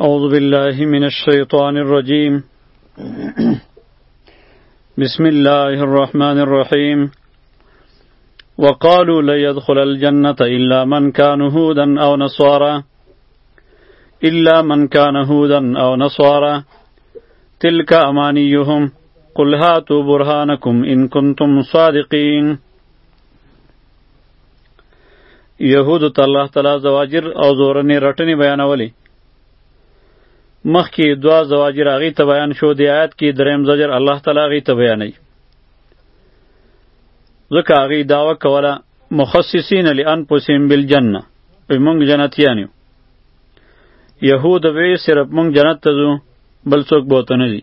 أعوذ بالله من الشيطان الرجيم بسم الله الرحمن الرحيم وقالوا لن يدخل الجنة إلا من كان هودا أو نصارى إلا من كان هودا أو نصارى تلك أمانيهم قل هاتوا برهانكم إن كنتم صادقين یهودو ته الله تعالی زواجر او زورنې رټنې بیانولې مخکې دوا زواجر هغې ته بیان شو د آیات کې دریم زجر الله تعالی هغې ته بیانوي ځکه هغې دعوه کوله مخصصین لانفسهم بالجنه وایي موږ جنتیان یو یهود وی صرف موږ جنت ته ځو بل څوک به ورته نه ځي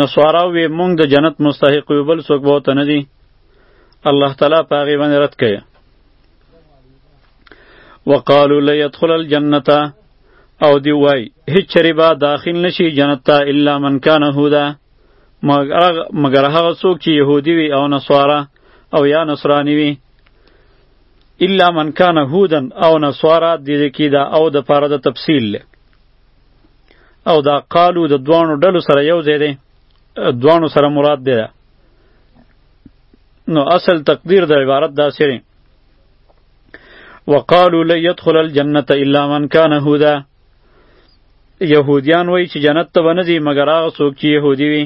نصارا وی موږ د جنت مستحق یو بل څوک به ورته نه ځي الله تعالی په هغې باندې رد کړي وقالو لا يدخل الجنته او دی وای هیڅ چری به داخل نشي جنت ته الا من کان هودا مگر هغه څوک چې يهودي وي او نصارا او یا نصرانی وي الا من کان هودن او نصارا د دې کې دا او د پاره د تفصیل او دا قالو د دوانو ډلو سره یو ځای دی دوانو سره مراد دی نو اصل تقدیر د عبارت دا سری وقالو لن يدخل الجنه الا من كان هودا یهودیان وای چې جنت ته بنځي مگر هغه څوک چې یهودی وي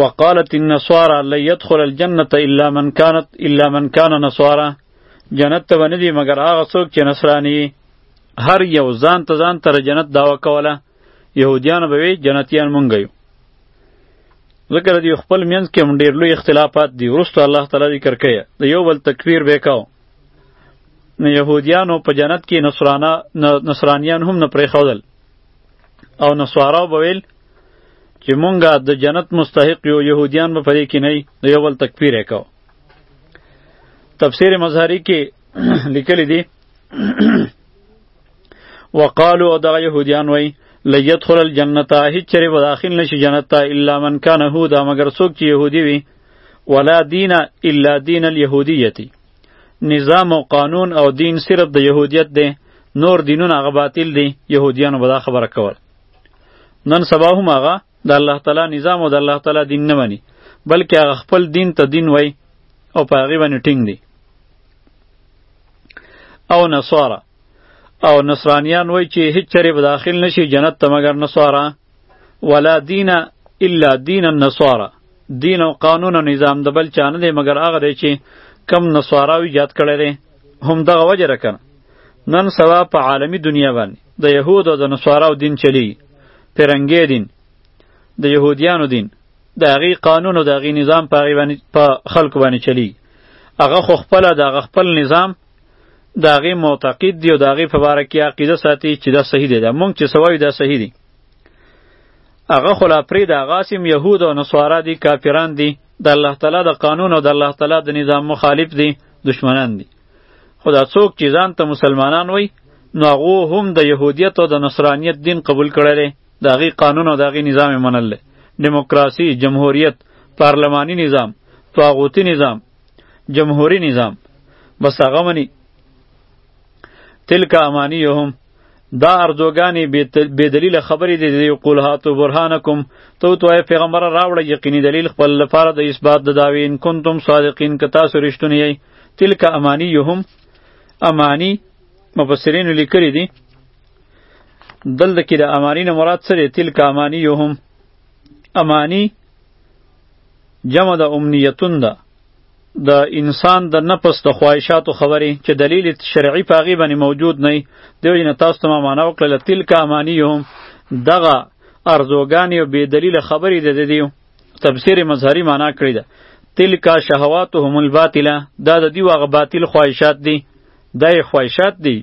وقالت النصارى لن يدخل الجنه الا من كانت الا من كان نصارى جنت ته بنځي مگر هغه څوک چې نصرانی هر یو ځان ته ځان تر جنت داوا کوله يهوديان به وي جنتيان مونږ یو ذکر دی خپل مینځ کې هم ډیر لوی اختلافات دي ورستو الله تعالی ذکر کوي د یو بل تکفیر به کاو نه يهوديانو په جنت کې نصرانه نصرانيان هم نه پرې خودل او نصارا به ویل چې مونږه د جنت مستحق یو يهوديان به پرې کې نه د یو بل تکفیر وکاو تفسیر مظهری کې لیکل دي وقالو او دغه یهودیان وای لیدخل الجنت هیڅ چره به داخل نشي جنت ته الا من کان هودا مگر څوک چې یهودی وي ولا دین الا دین الیهودیتی نظام او قانون او دین صرف د یهودیت دی نور دینونه هغه باطل دي یهودیانو به دا خبره کول نن سبا هم هغه د الله تعالی نظام او د الله تعالی دین نه مني بلکې هغه خپل دین ته دین وای او په هغې باندې ټینګ دی او نصارا او نصرانیان وای چې هیڅ چرې به داخل نشي جنت ته مګر نصارا ولا دین الا دین النصارا دین او قانون او نظام د بل چا نه دی مګر هغه دی چې کم نصاراوی جات کړی دی هم دغه وجه رکنه نن سبا په عالمی دنیا باندې د یهودو د نصاراو دین چلی پرنګې دین د یهودیانو دین د هغې قانون او د هغې نظام په هغې باندې په خلکو باندې چلی هغه خو خپله د هغه خپل نظام د هغې معتقد دی او د هغې په باره کې عقیده ساتي چې دا صحیح دی دا مونږ چې څه وایو دا صحیح دی هغه خو لا پرېږده هغه هسې یهود او نصارا دي کافران دي د الله تعالی د قانون او د الله تعالی د نظام مخالف دي دشمنان دي خو دا څوک چې ځان ته مسلمانان وای نو هغو هم د یهودیت او د نصرانیت دین قبول کړی دی د هغې قانون او د هغې نظام یې منل دی دموکراسي جمهوریت پارلماني نظام طاغوتي نظام جمهوری نظام بس هغه مني تلک امانیهم دا اردوګانې بې دلیله خبرې دي د قول هاتو برهانکم ته وتوایه پیغمبره راوړه یقیني دلیل خپل لپاره د اثبات د دعوې ان کنتم صادقین که تاسو رښتوني یئ تلک امانیهم امانی مفسرینو لیکلي دي دلته کې د امانی نه مراد څه دی تلک امانیهم امانی جمع د امنیتون ده د انسان د نفس د خواهشاتو خبرې چې دلیل شرعي په هغې باندې موجود نه وي دې وجې نه تاسو ته ما معنا وکړله تلک امانیهم دغه ارزوګانې او بې دلیله خبرې د دې تفسیر مظهري معنا کړې ده تلک شهواتهم الباطله دا د دې واغه باطل خواهشات دي دا یې خواهشات دي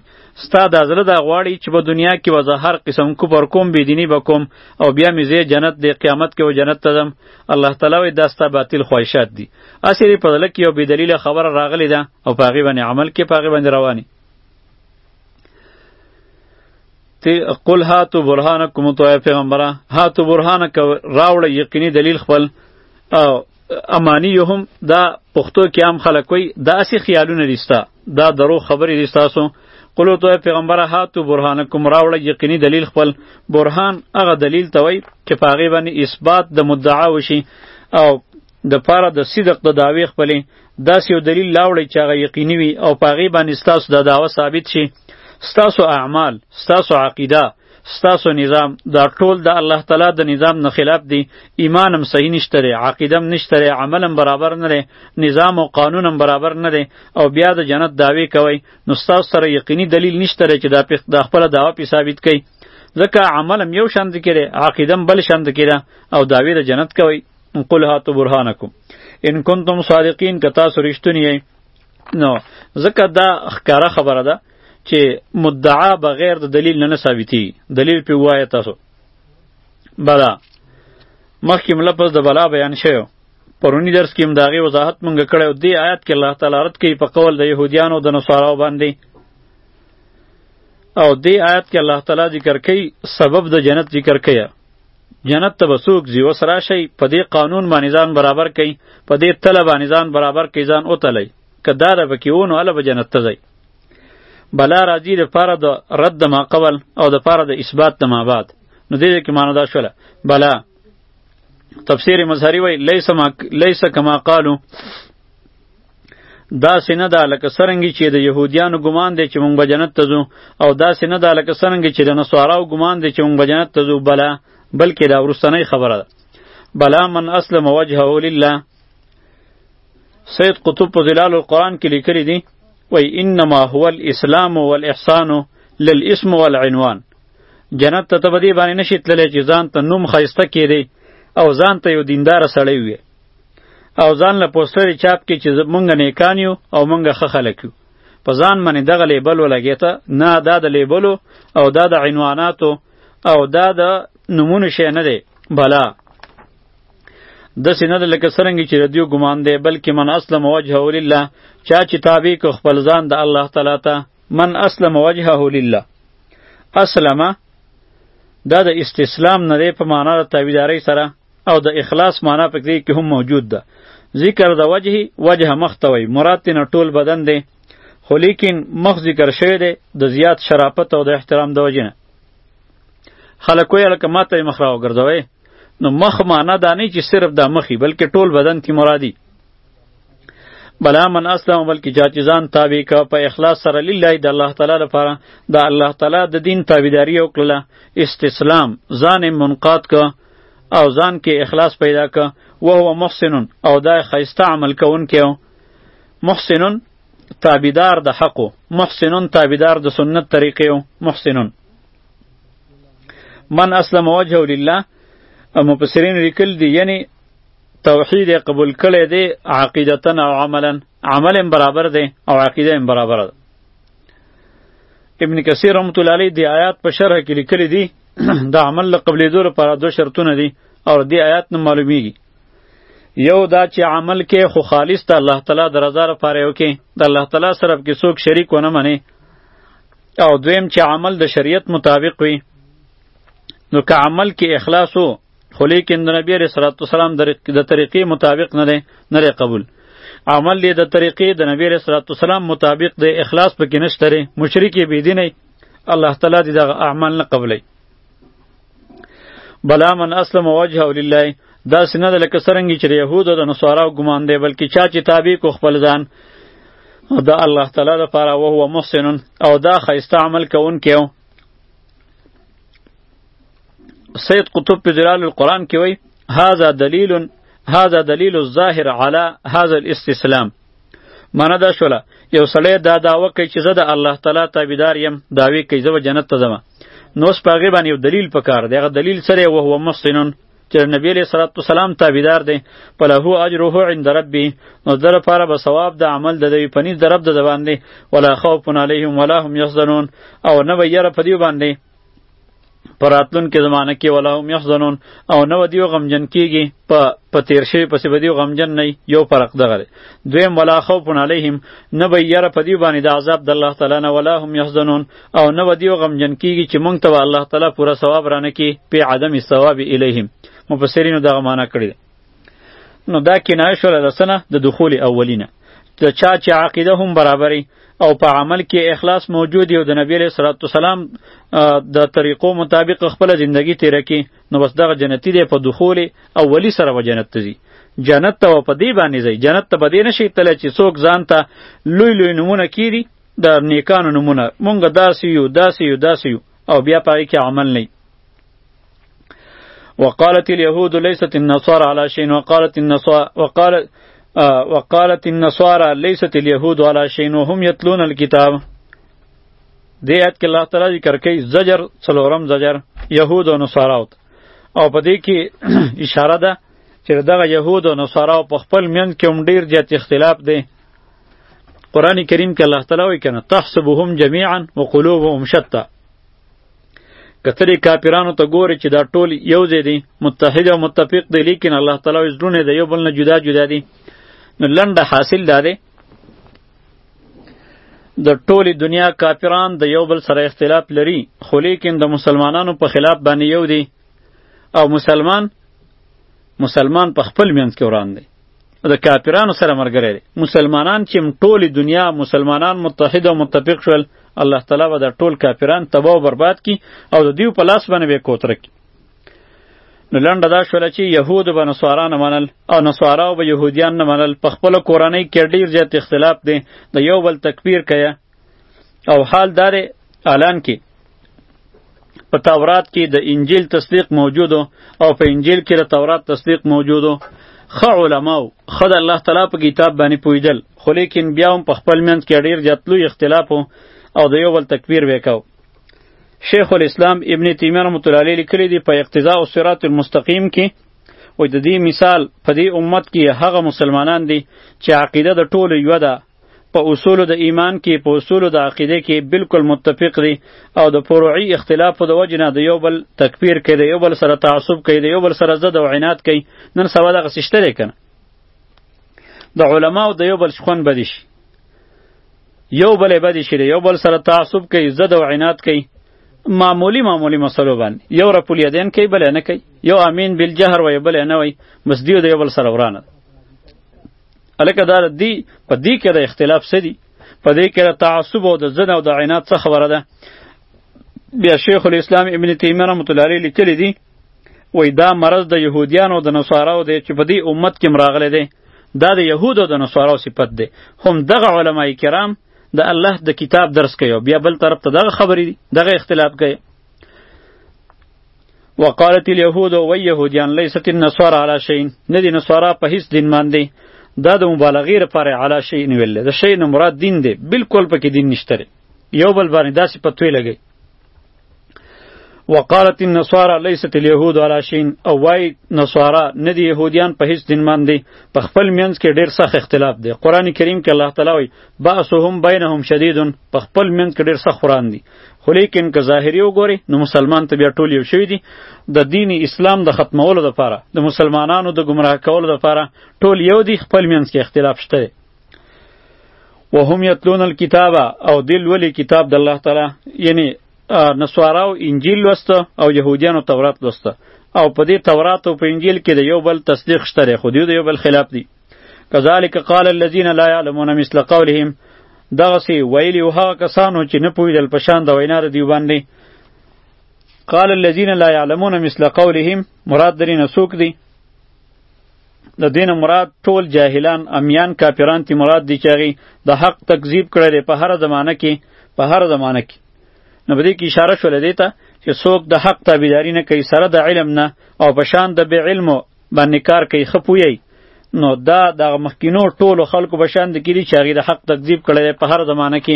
ستا دا زړه دا غواړي چې په دنیا کې وځه هر قسم کفر کوم بېدیني به کوم او بیا مې زه جنت دی قیامت کې و جنت ته ځم الله تعالی وایي دا ستا باطل خواهشات دي هسې دې په زړه کې یو بېدلیله خبره راغلې ده او په هغې باندې عمل کې په هغې باندې رواني تی قل هاتو برهانکم تو پیغمبره هاتو برهانک راوړ یقیني دلیل خپل او امانی یو هم دا پښتو کې عام خلک وي دا اسی خیالونه دي ستا دا درو خبرې دي تاسو قلو تو پیغمبره هاتو برهانکم راوړه یقیني دلیل خپل برهان هغه دلیل ته وای چې په هغې باندې اثبات د مدعا وشي او د پاره د صدق د دعوی خپلې داسې یو دلیل لاوړی چې هغه یقیني وي او په هغې باندې ستاسو د دعوه ثابت شي ستاسو اعمال ستاسو عقیده ستاسو نظام دا ټول د الله تعالی د نظام نه خلاف دی ایمان هم صحیح نشته ری عقیده هم نشته ری عمل هم برابر نه دی نظام او قانون هم برابر نه دی او بیا د جنت دعوی کوي نو ستاسو سره یقیني دلیل نشته ری چې دا پیخ د خپل دعوا پی ثابت کړي ځکه عمل هم یو شان ذکر عقیده هم بل شان ذکر او دعوی د جنت کوي قل هاتو برهانکم ان کنتم صادقین که تاسو رښتونی نو ځکه دا ښکاره خبره ده چې مدعا بغیر د دلیل نه نه ثابتي دلیل په وایه تاسو بلا مخکې لفظ د بلا بیان شوی پرونی درس کې هم د هغې وضاحت مونږ کړی او دې آیات کې الله تعالی رد کوي په قول د یهودیانو د نصاراو باندې او دې آیات کې الله تعالی ذکر کوي سبب د جنت ذکر کوي جنت ته به څوک ځي اوس راشئ په دې قانون باندې ځان برابر کوي په دې تله باندې ځان برابر کوي ځان وتلی که دا ده پکې و نو هله به جنت ته ځئ بلا راځي د پاره د رد ما قبل او د پاره د اثبات د ما بعد نو دې کې معنی دا شوله بلا تفسیر مظهری وای لیس ما لیس کما قالو دا سینه دا لکه سرنګي چې د يهوديانو ګمان دی چې مونږ به جنت ته ځو او دا سینه دا لکه سرنګي چې د نصاراو ګمان دی چې مونږ به جنت ته ځو بلا بلکې دا ورستنۍ خبره ده بلا من اسلم وجهه لله سید قطب په ظلال القرآن کې لیکلی دی وای انما هو الاسلام والاحسان للاسم والعنوان جنت ته ته بدی باندې نشي تللی چې ځان ته نوم خایسته کړي او ځان ته یو دیندار سړی وي او ځان له پوسټر چاپ کې چې مونږ نیکان یو او مونږ ښه خلک یو په ځان باندې دغه لیبل ولګی ته نه دا د لیبلو او دا د عنواناتو او دا د نمونو شی نه دی بلا داسې نه ده لکه څرنګه چې د دیو ګمان دی بلکې من اسلم وجهه لله چا چې تابع که خپل ځان د الله تعالی ته من اسلم وجهه لله اسلمه دا د استسلام نه دی په معنا د تابعدارۍ سره او د اخلاص معنا په دې کې هم موجود ده ذکر د وجه وجه مخ ته وایي مراد ترې ټول بدن دی خو لیکن مخ ذکر شوی دی د زیات شرافت او د احترام د وجې نه خلکو یې لکه ماته یې مخ را وګرځوئ نو مخ معنا دا نه چې صرف دا مخی بلکې ټول بدن کې مرادي بلا من اسلم بلکې چا چې ځان تابع کا په اخلاص سره لله د الله تعالی لپاره د الله تعالی د دین تابعداري وکړه استسلام ځان منقاد کا او ځان کې اخلاص پیدا کا او هو محسن او دا خیسته عمل کون کیو محسن تابعدار د حقو محسن تابعدار د سنت طریقې محسن من اسلم وجهه لله مفسرین لیکل دي یعنی توحید قبول کړي دي عقیدتا او عملا عمل برابر دي او عقیده هم برابر ده ابن کثیر رحمت الله علیه دی آیات په شرح کې لیکلي دي د عمل له قبلېدو لپاره دوه شرطونه دي او دی آیات نه معلومیږي یو دا چې عمل کې خو خالص ته الله تعالی د رضا لپاره یو کې د الله تعالی سره کې څوک شریک ونه مني او دویم چې عمل د شریعت مطابق وي نو که عمل کې اخلاص وو خو لیکن د نبی علیه الصلاۃ والسلام د طریقې مطابق نه دی نه دی قبول عمل دې د طریقې د نبی علیه الصلاۃ والسلام مطابق دی اخلاص پکې نشته مشرک بی دینه الله تعالی دې دغه اعمال نه قبلوي بلا من اسلم وجهه لله دا سینه د لکه سرنګي چې يهودو د نصاراو ګمان دی بلکې چا چې تابع کو خپل ځان دا الله تعالی د پاره او هو محسن او دا خیسته عمل کوونکی و سید قطب په جلال القرآن کې وایي هذا دلیل هذا دلیل الظاهر علی هذا الاستسلام معنی دا شوله یو سړی دا دعوه کوي چې زه د الله تعالی تابعدار یم دعوی کوي زه به جنت ته ځم نو اوس په هغې باندې یو دلیل پکار دی هغه دلیل سره یې وهو محسنون چې نبی علیه صلات وسلام تابعدار دی په له اجره عند ربی نو در لپاره به ثواب د عمل د دوی پنیز د رب د باندې ولا خوف علیهم ولا هم یحزنون او نه به یره په دې باندې په راتلونکې زمانه کې ولا هم یحزنون او نه به دیو غمجن کیږي په په تیر شوي پسې به دیو غمجن نه یو فرق دغه دی دویم ولا خوف علیهم نه به یره په دیو باندې د عذاب د الله تعالی نه ولا هم یحزنون او نه به دیو غمجن کیږي چې مونږ ته الله تعالی پوره ثواب رانه کی په عدم ثواب الیهم مفسرینو دغه معنا کړی نو دا کنایه شوله د سنه د دخول اولینه د چا چې عقیده هم برابرې او په عمل کې اخلاص موجود یو د نبی علیه صلوات والسلام د طریقو مطابق خپل زندگی تیر کی نو بس دغه جنتی دی په دخول اولی سره و جنت ته ځي جنت ته په دی باندې ځي جنت ته بدې نشي تل چې څوک ځان ته لوی لوی نمونه کیری د نیکانو نمونه مونږ داسې یو داسې یو داسې یو او بیا پای کې عمل نه وقالت اليهود ليست النصارى على شيء وقالت النصارى وقال آه وقالت النصارى ليست اليهود على شيء وهم يتلون الكتاب دې آیت کې الله تعالی ذکر کوي زجر څلورم زجر يهود او نصارا او په دې کې اشاره ده چې دغه يهود او نصارا په خپل منځ کې هم ډیر زیات اختلاف دی قران کریم کې الله تعالی وایي کنه تحسبهم جميعا وقلوبهم شتى کترې کافرانو ته ګوري چې دا ټول یو ځای دي متحد او متفق دي لیکن الله تعالی یې زړونه د یو بل نه جدا جدا دي نو لنډه حاصل دا دی د ټولې دنیا کافران د یو بل سره اختلاف لري خو لیکن د مسلمانانو په خلاف باندې یو دي او مسلمان مسلمان په خپل منځ کې وران دی د کافرانو سره مرګره دي مسلمانان چې ټول دنیا مسلمانان متحد او متفق شول الله تعالی به د ټول کافران تباہ او برباد کی او د دیو په لاس باندې به کوترک نو لنډه دا شوله چې یهود به نصارا نه منل او نصارا به یهودیان نه منل په خپل کورنۍ کې ډیر زیات اختلاف دی د یو بل تکفیر کیا او حال دار الان کې په تورات کې د انجیل تصدیق موجودو او په انجیل کې د تورات تصدیق موجودو خ علماو خد الله تعالی په کتاب باندې پویدل خو لیکن بیا هم په خپل منځ کې ډیر جتلو اختلاف او د یو بل تکبیر وکاو شیخ الاسلام ابن تیمیه رحمۃ اللہ علیہ لیکلی دی په اقتضاء الصراط المستقیم کې او د دې مثال په دې امت کې هغه مسلمانان دي چې عقیده د ټولو یو ده په اصول د ایمان کې په اصول د عقیده کې بالکل متفق دي او د فروعي اختلاف د وجې نه د یو بل تکفیر کوي د یو بل سره تعصب کوي د یو بل سره زد او عناد کوي نن سبا دغه سشته دی کنه د علماو د یو بل شخون بدی شي یو بل بدی شي یو بل سره تعصب کوي زد او عناد کوي معمولی معمولی مسلو باندې یو رپول یدین کوي بل نه کوي یو امین بالجهر وي بل نه وي مسدیو د یو بل سره ورانه الکه دا دی په دې کې د اختلاف څه دي په دې کې د تعصب او د زن او د عناد څه خبره ده بیا شیخ الاسلام ابن تیمیه رحمت الله علیه لیکلی دی وای دا مرض د یهودیانو د نصاراو دی چې په دې امت کې مراغله دی دا د یهودو د نصاراو صفت دی هم دغه علما کرام د الله د کتاب درس کوي بیا بل طرف ته دغه خبرې دي دغه اختلاف کوي وقالت اليهود و يهوديان ليست النصارى على شيء ندي نصارى په هیڅ دین باندې دا د مبالغې لپاره علا شی نیول دی د شی نه مراد دین دی بالکل پکې دین نشته یو بل باندې داسې پتوې لګی وقالت النصارى ليست اليهود على شيء او وای نصارا نه دی يهوديان په هیڅ دین باندې په خپل منځ کې ډیر سخت اختلاف دی قران کریم کې الله تعالی وای باسهم بینهم شدید په خپل منځ کې ډیر سخت قران دی خو لیکن که ظاهری وګوري نو مسلمان ته بیا ټول یو شوی دي د دین اسلام د ختمولو لپاره د مسلمانانو د گمراه کولو لپاره ټول یو دي خپل منځ کې اختلاف شته وهم یتلون الكتاب او دل ولی کتاب د الله تعالی یعنی نسوارا او انجیل لوسته او یهودیانو تورات لوسته او په دې تورات او په انجیل کې د یو بل تصدیق شته خو دیو د یو بل خلاف دي کذالک قال الذين لا يعلمون مثل قولهم دغه سی ویلی او هغه کسانو چې نه پویدل په شان د وینا د دیو باندې قال الذين لا يعلمون مثل قولهم مراد درې نه سوک دی د دین مراد ټول جاهلان امیان کافران تی مراد دی چاغي د حق تکذیب کړل په هر زمانه کې په هر زمانه کې نو بده کې اشاره شول دیتا چې څوک د حق تابعداري نه کوي سره د علم نه او په شان د بی علم باندې کار کوي ښه پوهیږي نو دا د مخکینو ټولو خلکو په شان د کړي چې هغې د حق تکذیب کړی دی په هر زمانه کې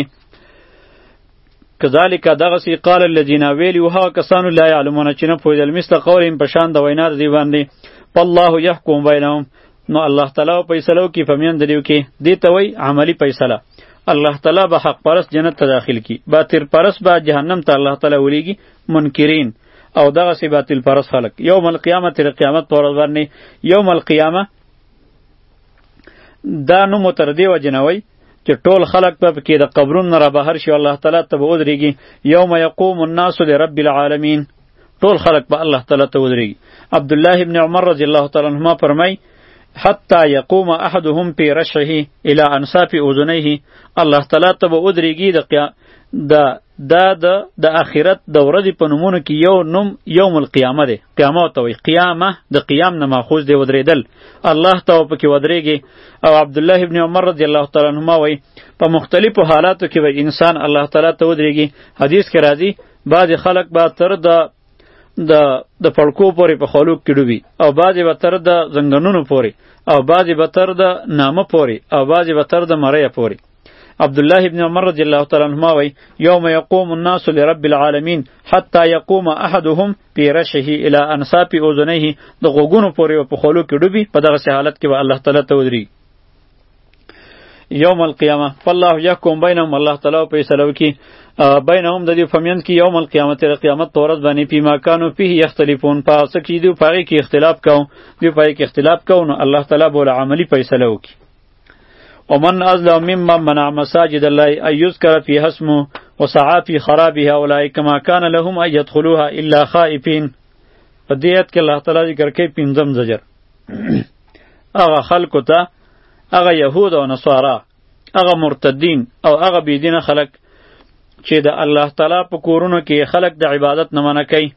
کذالک دغسی قال الذين ویلی وها کسانو لا يعلمون چې نه پوهېدل مثل قولهم په شان د وینا دی باندې الله يحكم بينهم نو الله تعالی فیصلو کې فمین دریو کې دی ته وای عملی فیصله الله تعالی به حق پرست جنت ته داخل کی باطل پرست به جهنم ته الله تعالی ولیږي منکرین او دغه سی باطل پرس خلق یوم القیامه تر قیامت پر ورځ باندې یوم القیامه دا نو متردی و جنوي چې ټول خلق په کې د قبرون را بهر شي الله تعالی ته به ودرېږي یوم یقوم الناس لرب العالمین ټول خلق په الله تعالی ته ودرېږي عبد الله ابن عمر رضی الله تعالی عنهما فرمای حتی یقوم احدهم پی رشه الى انصاف اذنیه الله تعالی ته به ودرېږي د دا دا د د اخرت د ورځې په نومونو کې یو نوم یوم القیامه دی قیامه ته وایي قیامه د قیام نه ماخوذ دی ودرېدل الله ته په کې ودرېږي او عبد الله ابن عمر رضی الله تعالی عنهما وایي په مختلفو حالاتو کې وایي انسان الله تعالی ته ودرېږي حدیث کې راځي بعض خلک به تر د د د پړکو پورې په خلوق کې ډوبي او بعضې به تر د زنګنونو پورې او بعضې به تر د نامه پورې او بعضې به تر د مرۍ پورې عبد الله ابن عمر رضی الله تعالی عنهما وی یوم یقوم الناس لرب العالمین حتی یقوم احدهم فی رشه الی انصاف اذنیه د غوګونو پورې په خولو کې ډوبي په دغه حالت کې به الله تعالی ته ودری یوم القیامه فالله یحکم بینهم الله تعالی په فیصلو کې بینهم د دې فمیند کې یوم القیامه تر قیامت تورز باندې پیما کانو پیه یختلفون په څه کې دی په کې اختلاف کاو دی په کې اختلاف کاو نو الله تعالی بوله عملی فیصله وکړي ومن ازلم ممن منع مساجد الله ان يذكر فيها اسمه وسعى في خرابها اولئك ما كان لهم ان يدخلوها الا خائفين په دې آیت کې الله تعالی ذکر کوي پنځم زجر هغه خلکو ته هغه یهود او نصارا هغه مرتدین او هغه بی دینه خلک چې د الله تعالی په کورونو کې خلک د عبادت نه منع کوي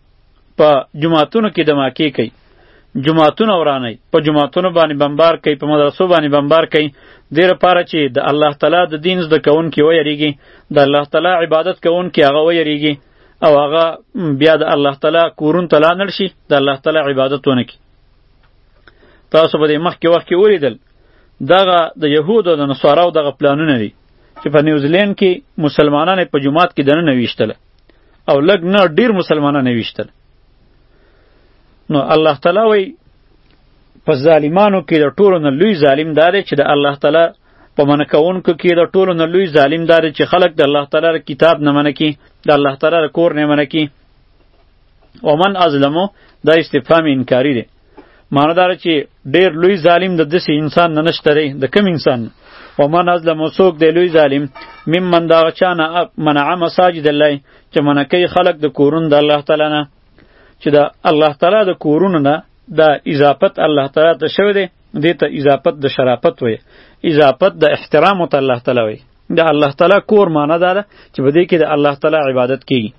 په جماعتونو کې دماکې کوي جماعتونه وراني په جماعتونو باندې بمبار کوي په مدرسو باندې بمبار کوي دې لپاره چې د الله تعالی د دین زده کوونکي ویریږي د الله تعالی عبادت کوونکي هغه ویریږي او هغه بیا د الله تعالی کورون ته لا نړ شي د الله تعالی عبادت ونه کړي تاسو به د مخکې وخت کې ولیدل دغه د یهودو د نصاراو دغه پلانونه دي چې په نیوزیلند کې مسلمانان په جماعت کې دننه ویشتله او لګ نه ډیر مسلمانان یې ویشتل نو الله تعالی وایي په ظالمانو کې د ټولو نه لوی ظالم دا دی چې د الله تعالی په منع کوونکو کې د ټولو نه لوی ظالم دا دی چې خلک د الله تعالی د کتاب نه منع کړي د الله تعالی د کور نه منع کړي ومن ازلمو دا استفهام انکاری دی معنی دار چې ډیر لوی ظالم د دسی انسان نه نشته دی د کم انسان و من از لمسوک دی لوی ظالم مم من دا چانه منع مساجد الله چې منع کوي خلق د کورون د الله تعالی نه چې دا الله تعالی د کورون نه دا اضافت الله تعالی ته شوی دی دې ته اضافت د شرافت وي اضافت د احترام ته الله تعالی وي د الله تعالی کور معنی دا ده چې بده کې د الله تعالی عبادت کیږي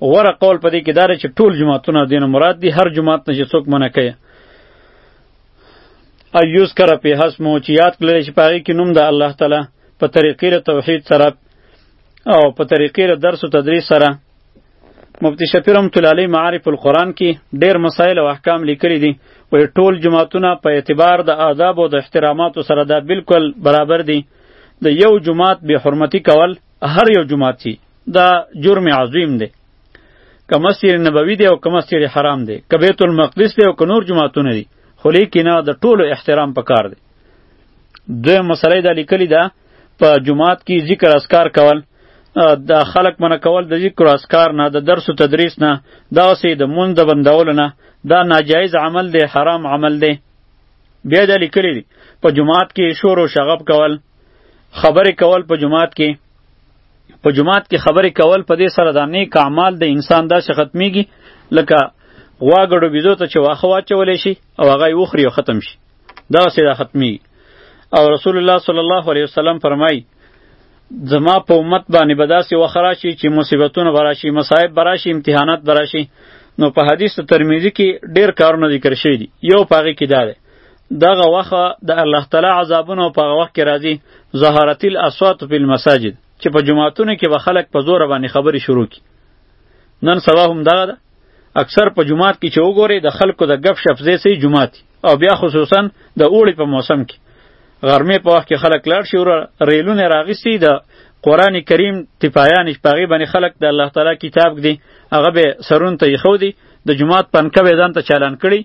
غوره قول په دې کې داره چې ټول جماعتونه دین مراد دي هر جماعت نه چې څوک منع کوي ایوز کرا په حسب مو چې یاد کړل چې پاره کې نوم د الله تعالی په طریقې توحید سره او په طریقې درس او تدریس سره مفتی شفیع رحمت الله علیه معارف القرآن کې ډیر مسائل او احکام لیکلي دي او ټول جماعتونه په اعتبار د آداب او د احتراماتو سره دا بالکل برابر دي د یو جماعت به حرمتی کول هر یو جماعت چی دا جرم عظیم دی که مسجد نبوی دی او که مسجد حرام دی که بیت المقدس دی او که نور جماعتونه دی خو لیکنه د ټولو احترام پکار دی دوی مسله دا لیکلی ده په جماعت کې ذکر اسکار کول د خلق منه کول د ذکر اسکار نه د درس و تدریس نه دا سه د مون د بندول نه دا ناجایز عمل دی حرام عمل دی بیا د لیکلی په جماعت کې شور او شغب کول خبرې کول په جماعت کې په جماعت کې خبرې کول په دې سره د نیک اعمال د انسان داسې ختمیږي لکه غوا ګډو بیزو ته چې واښه واچولی شي او هغه یې وخوري او ختم شي دغسې دا ختمیږي او رسول الله صلی الله علیه وسلم فرمایي زما په امت باندې به داسې وخت راشي چې مصیبتونه به راشي مصایب به راشي امتحانات به راشي نو په حدیث ترمیزي کې ډېر کارونه ذکر شوي دي یو په هغې کې دا دی دغه وخت د الله تعالی عذابونه په هغه وخت کې راځي ظهارت الاصوات فی المساجد چې په جماعتونو کې به خلک په زور باندې خبرې شروع کی نن سبا هم دغه ده اکثر په جماعت کې چې وګوري د خلکو د غف شپ ځای سي جماعت او بیا خصوصا د اوړي په موسم کې غرمه په وخت کې خلک لاړ شي ور ریلونه راغستی د قران کریم تپایان شپږی باندې خلک د الله تعالی کتاب دی هغه به سرون ته یې خو دی د جماعت پنکه به ځان ته چالان کړي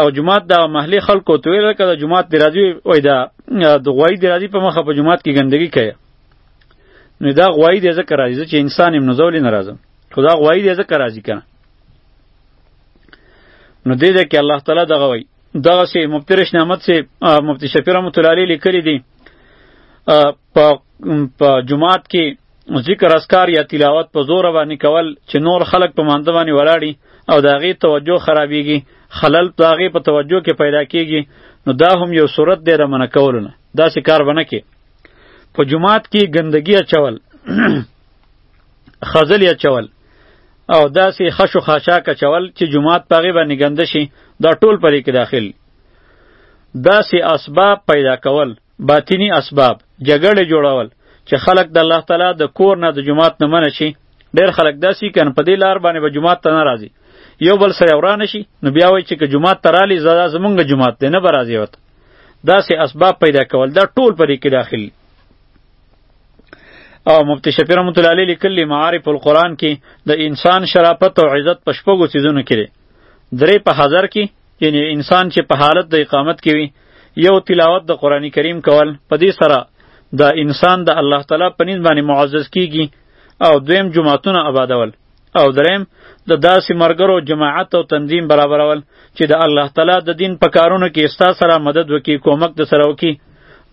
او جمعات د محلي خلکو ته ویل کړه جمعات دی راځي وای دا د غوای دی راځي په مخه په جمعات کې ګندګي کوي نو دا غوای دی ذکر راځي چې انسان هم نزول نه راځم خدا غوای دی ذکر راځي کنه نو دې ده کې الله تعالی دغه وای دغه سي مفترش نعمت سي مفتی شفیع رحمت الله علیه لیکلی دی په په جمعات کې ذکر اسکار یا تلاوت په زور باندې کول چې نور خلق په مانده باندې ولاړی او دا غي توجه خرابېږي خلل دا غي په توجه کې پیدا کیږي نو دا هم یو صورت دی رمنه کولونه دا څه کار ونه کې په جمعات کې ګندګي اچول خزل اچول او دا سه خشو خاشا کچول چې جمعات پاغي باندې ګند شي دا ټول پرې کې داخل دا سه اسباب پیدا کول باطنی اسباب جګړې جوړول چې خلک د الله تعالی د کور نه د جماعت نه منع شي ډېر خلک داسې کن په دې لار باندې به جماعت ته نه راځي یو بل سره ورانه شي نو بیا وایي چې که جماعت ته رالی زدا زمونږ جماعت دی نه به راځي ورته داسې اسباب پیدا کول دا ټول په دې کې داخل او مفتی شفیع رحمت الله علیه لیکلی معارف القرآن کې د انسان شرافت او عزت په شپږو څیزونو کې دی درې په هزار کې یعنی انسان چې په حالت د اقامت کې وي یو تلاوت د قرآن کریم کول په دې سره دا انسان د الله تعالی په نسبت باندې معزز کیږي او دویم جماعتونه آبادول او دریم د داسې مرګرو جماعت او تنظیم برابرول چې د الله تعالی د دین په کارونو کې ستا سره مدد وکي کومک د سره وکي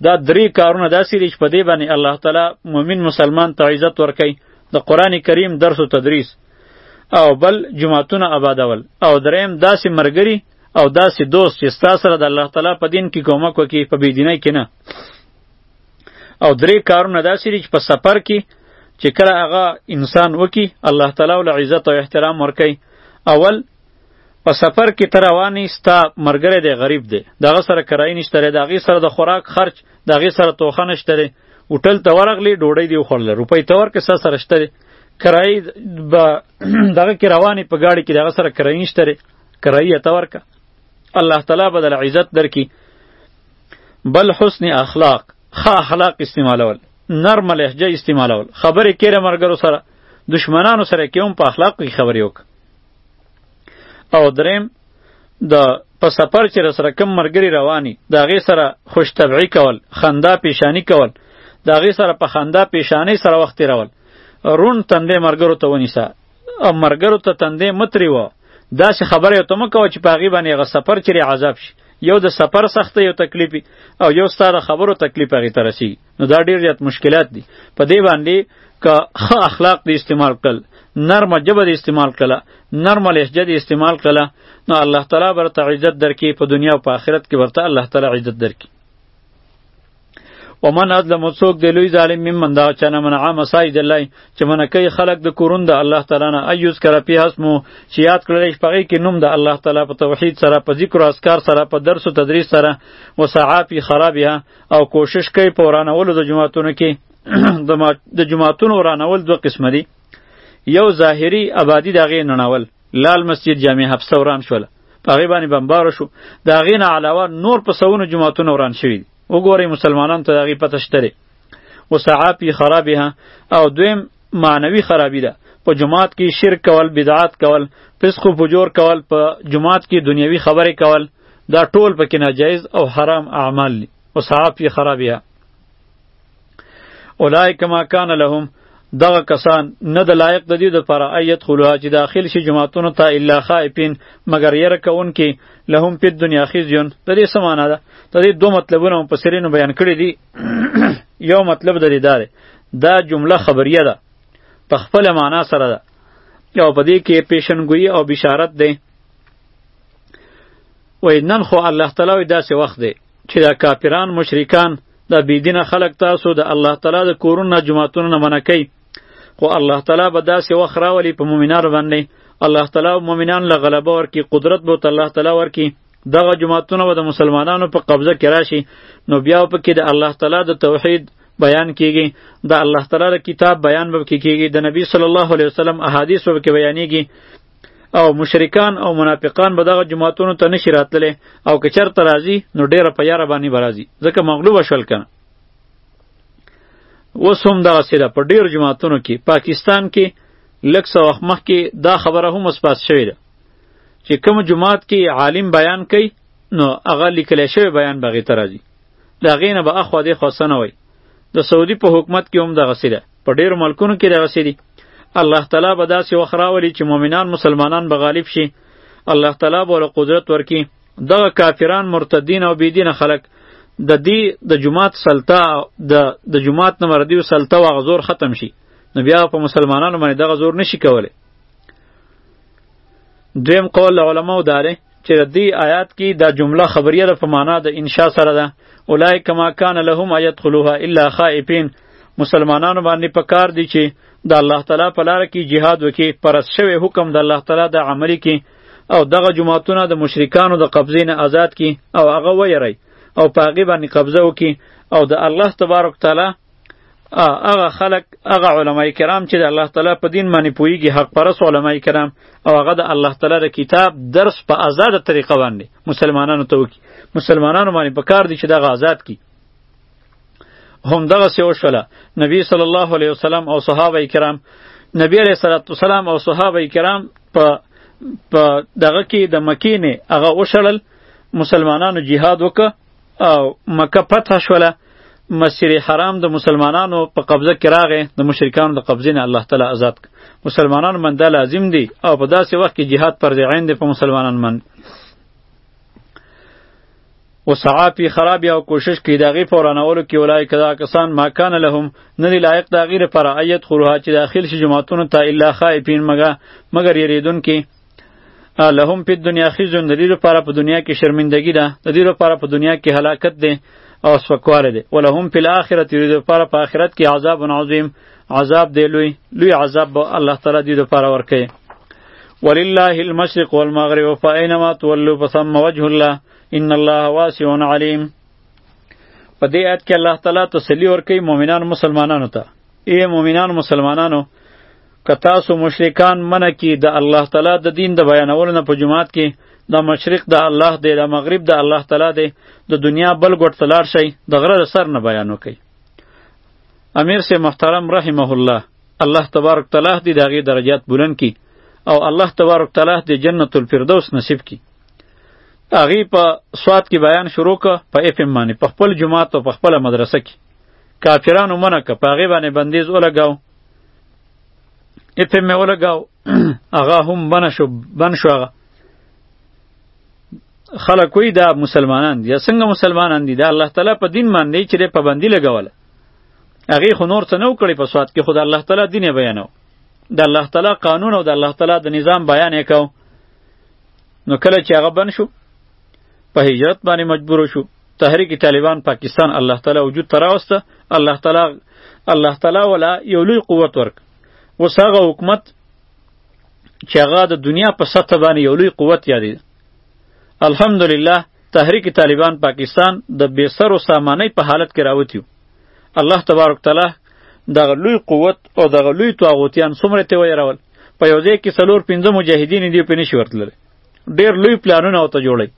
دا درې کارونه داسې دي چې په دې باندې الله تعالی مؤمن مسلمان ته عزت ورکوي د قرآن کریم درس و تدریس او بل جماعتونه آبادول او دریم داسې مرګري او داسې دوست چې ستا سره د الله تعالی په دین کې کومک وکړي په بېدینۍ کې نه او درې کارونه داسې دي چې په سفر کې چې کله هغه انسان وکړي الله تعالی ول عزت او احترام ورکوي اول په سفر کې تر رواني ستا مرګره دی غریب دی دغه سره کرای نشته دی هغه سره د خوراک خرج دغه سره توخه نشته دی هوټل ته ورغلی ډوډۍ دی خوړل روپۍ ته ورکه سره شته کرای با دغه کې روانې په گاډي کې دغه سره کرای نشته ری کرای ته ورکه الله تعالی بدل عزت درکې بل حسن اخلاق ښه اخلاق استعمالول نرم لهجه استعمالول خبرې کېره مرګرو سره دشمنانو سره کې هم په اخلاق کې خبرې وک او دریم د په سفر چې رسره کم مرګري رواني دا غي سره خوش طبعي کول خندا پیشانی کول دا غي سره په خندا پیشانی سره وخت راول رون تندې مرګرو ته ونیسه او مرګرو ته تندې متری و دا څه خبره ته مکو چې په غي باندې غ سفر چیرې عذاب شي یو د سفر سخت یو تکلیفي او یو ستاره خبرو تکلیف غي ترسي نو دا ډیر زیات مشکلات دي په دې باندې که ښه اخلاق دې استعمال کړل نرمه جبه دې استعمال کړله نرمه لهجه دې استعمال کړله نو الله تعالی برته عزت درکې په دنیا او په آخرت کې برته الله تعالی عزت درکې ومن ادلم څوک دی لوی ظالم ممن دا چا نه منع مساجد الله چې منع کوي خلق د کورون د الله تعالی نه ایوز کرا پی حسمو چې یاد کړل چې پغې کې نوم د الله تعالی په توحید سره په ذکر او اذکار سره په درس او تدریس سره وسعا پی خرابیا او کوشش کوي په ورانولو د جماعتونو کې د جماعتونو ورانول دوه قسمه دي یو ظاهری آبادی دغه ننول لال مسجد جامع حبسه وران شول په هغه باندې بمبار شو دا غینه علاوه نور په سونو جماعتونه وران شوی وګورئ مسلمانان ته دغه پته شته وسعاپی خرابها او دویم معنوي خرابي ده په جماعت کې شرک کول بدعات کول فسق و فجور کول په جماعت کې دنیوي خبرې کول دا ټول پکې ناجایز او حرام اعمال دي او صحاب یې خرابیا اولایک ما کان لهم دغه کسان نه د لایق د دې د پر ایت خلوها چې داخل شي جماعتونو ته الا خائفین مگر یره کون کې لهم په دنیا خزیون د دې سمانه ده د دې دوه مطلبونه په سرینو بیان کړی دي یو مطلب د دې داره دا جمله خبریه ده په خپل معنا سره ده او په دې کې پیشنګویی او بشارت ده وای نن خو الله تعالی داسې وخت دی چې دا کافران مشرکان دا بيدینه خلق تاسو د الله تعالی د کورونه جماعتونو نه منع کوي خو الله تعالی به داسې وخت راولي په مؤمنانو باندې الله تعالی مؤمنان له غلبه ورکي قدرت به الله تعالی ورکي دغه جماعتونه به د مسلمانانو په قبضه کې راشي نو بیا په کې د الله تعالی د توحید بیان کیږي د الله تعالی د کتاب بیان به کې کیږي د نبی صلی الله علیه وسلم احادیث به کې بیانېږي او مشرکان او منافقان به دغه جماعتونو ته نشي راتللی او که چرته راځي نو ډیره په یاره باندې به راځي ځکه مغلوبه شول کنه اوس هم دغسې ده په ډېرو جماعتونو کې پاکستان کې لږ څه وخت مخکې دا خبره هم اثبات شوې ده چې کوم جماعت کې عالم بیان کوي نو هغه لیکل شوی بیان به غیته راځي د هغې نه به اخوا دې خواسته نه وای د سعودي په حکومت کې هم دغسې ده په ډېرو ملکونو کې دغسې دي الله تعالی به داسې وخت راولي چې مؤمنان مسلمانان به غالب شي الله تعالی به له قدرت ورکي دغه کافران مرتدین او بېدینه خلک د دې د جماعت سلطه د د جماعت نه مردیو سلطه واغ زور ختم شي نو بیا په مسلمانانو باندې دغه زور نشي کولی دویم قول علماو داره چې د دې آیات کې دا جمله خبریه ده په معنا د انشاء سره ده اولئک ما کان لهم ایدخلوها الا خائفین مسلمانانو باندې پکار دي چې د الله تعالی په لار کې jihad وکي پرس شوی حکم د الله تعالی د عملی کې او دغه جماعتونه د مشرکانو د قبضې نه آزاد کی او هغه ویری او پاغي باندې قبضه وکي او د الله تبارک تعالی هغه خلق هغه علما کرام چې د الله تعالی په دین باندې پویږي حق پرس علما کرام او هغه د الله تعالی د کتاب درس په آزاد طریقه باندې مسلمانانو ته وکي مسلمانانو باندې په کار دي چې دغه آزاد کی هم دغه سی وشوله نبی صلی الله علیه وسلم او صحابه کرام نبی علیه الصلاۃ والسلام او صحابه کرام په په دغه کې د مکینه هغه وشړل مسلمانانو جهاد وکړ او مکه فتح شوله مسجد حرام د مسلمانانو په قبضه کې راغی د مشرکانو د قبضې نه الله تعالی آزاد ک مسلمانانو من دا لازم دی او په داسې وخت کې جهاد پر عین دی په مسلمانانو من وسعا فی خراب او کوشش کی داغي پورانولو کی اولای کدا کسان ما کان لهم ندی لایق داغي لپاره ایت خروها چې داخل شي جماعتونو ته الا خائفین مګه مگر یریدون کی لهم په دنیا خزي د دې لپاره په دنیا کې شرمندګي ده د دې لپاره په دنیا کې هلاکت ده او سپکواله ده ولهم په آخرت دې لپاره په آخرت کې عذاب عظیم عذاب دی لوی لوی عذاب به الله تعالی دې لپاره ورکړي ولله المشرق والمغرب فاینما تولوا فثم وجه الله ان الله واسع علیم په دې آیت کې الله تعالی تسلی ورکوي مؤمنان مسلمانانو ته ای مؤمنان مسلمانانو که تاسو مشرکان منع کی د الله تعالی د دین د بیانولو نه په جماعت کې د مشرق د الله دی د مغرب د الله تعالی دی د دنیا بل ګټ تلار شي د غره سر نه بیان وکي امیر سے محترم رحمه الله الله تبارک تعالی دې دغه درجات بلند کی او الله تبارک تعالی دې جنت الفردوس نصیب کی هغه په سواد کې بیان شروع ک په اف ام باندې په خپل جماعت او په خپل مدرسه کې کافرانو منه ک په هغه باندې بندیز ولګاو اته مې ولګاو هغه هم بن شو بن شو هغه خلک وی دا مسلمانان دي څنګه مسلمانان دي دا الله تعالی په دین باندې چې پابندي لګوله هغه خو نور څه نه وکړي په سواد کې خدای الله تعالی دین بیانو د الله تعالی قانون او د الله تعالی د نظام بیان وکاو نو کله چې هغه بن شو په هجرت باندې مجبور شو تحریک طالبان پاکستان الله تعالی وجود تراوسته الله تعالی الله تعالی ولا یو لوی قوت ورک اوس هغه حکومت چې هغه د دنیا په سطح باندې یو لوی قوت یادی الحمدلله تحریک طالبان پاکستان د بې سر و سامانۍ په حالت کې راوتیو الله تبارک تعالی دغه لوی قوت او دغه لوی طاغوتیان څومره ته ویرول په یو ځای کې څلور پنځه مجاهدین دی په نشي ورتلل ډیر لوی پلانونه او ته جوړی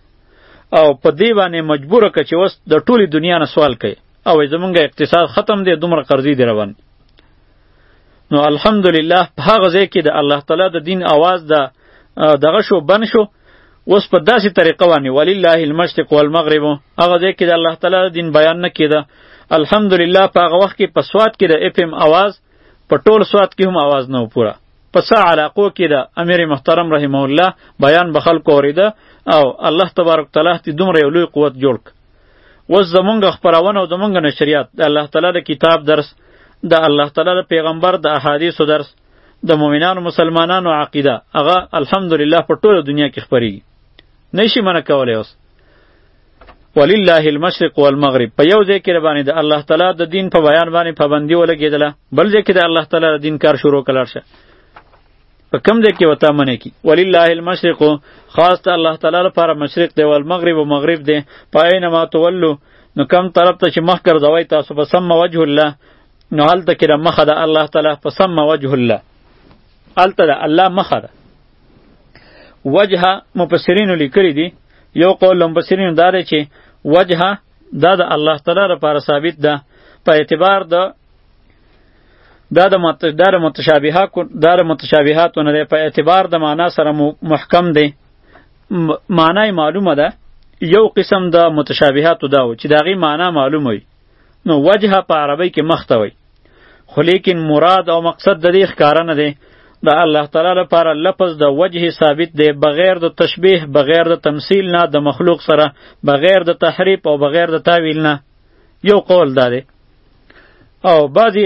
او په دی باندې مجبور ک چې وس د ټولی دنیا نه سوال کوي او زمونږ اقتصاد ختم دی دومره قرضې دی روان نو الحمدلله په هغه ځای کې د الله تعالی د دین आवाज د دغه شو بن شو اوس په داسې طریقه باندې ولله المشرق والمغرب هغه ځای کې د الله تعالی د دین بیان نه کیده الحمدلله په هغه وخت کې په سواد کې د اف ام आवाज په ټول سواد کې هم आवाज نه و پوره په څه علاقو کې د امیر محترم رحمه الله بیان به خلکو اوریده او الله تبارک تعالی دې دومره یو لوی قوت جوړ ک اوس زمونږ خپرونه او زمونږ نشریات د الله تعالی د کتاب درس د الله تعالی د پیغمبر د احادیثو درس د مؤمنانو مسلمانانو عقیده هغه الحمدلله په ټوله دنیا کې خپریږي نشي منع کولی اوس ولله المشرق والمغرب په یو ځای کې باندې د الله تعالی د دین په بیان باندې پابندي ولګېدله بل ځای کې د الله تعالی د دین کار شروع کړل شه په کم ځای کې وتا منې کی ولله المشرق خاص ته الله تعالی لپاره مشرق دی او المغرب او مغرب دی پاینه ما تولو نو کم طرف ته چې مخ ګرځوي تاسو په سم وجه الله نو هلته کې د مخه د الله تعالی په سم وجه الله هلته د الله مخه ده وجهه مفسرین لیکلی دی یو قول مفسرین دا دی چې وجهه دا د الله تعالی لپاره ثابت ده په اعتبار د دا د مت دا د متشابهات دا د متشابهات نه دی په اعتبار د معنا سره محکم دی معنی معلومه ده یو قسم د متشابهات دا و چې داغي معنا معلومه وي نو وجهه په عربی کې مخته وي خو لیکن مراد او مقصد د دې ښکاره نه دی د الله تعالی لپاره لفظ د وجه ثابت دی بغیر د تشبیه بغیر د تمثیل نه د مخلوق سره بغیر د تحریف او بغیر د تاویل نه یو قول دا دی او بعضی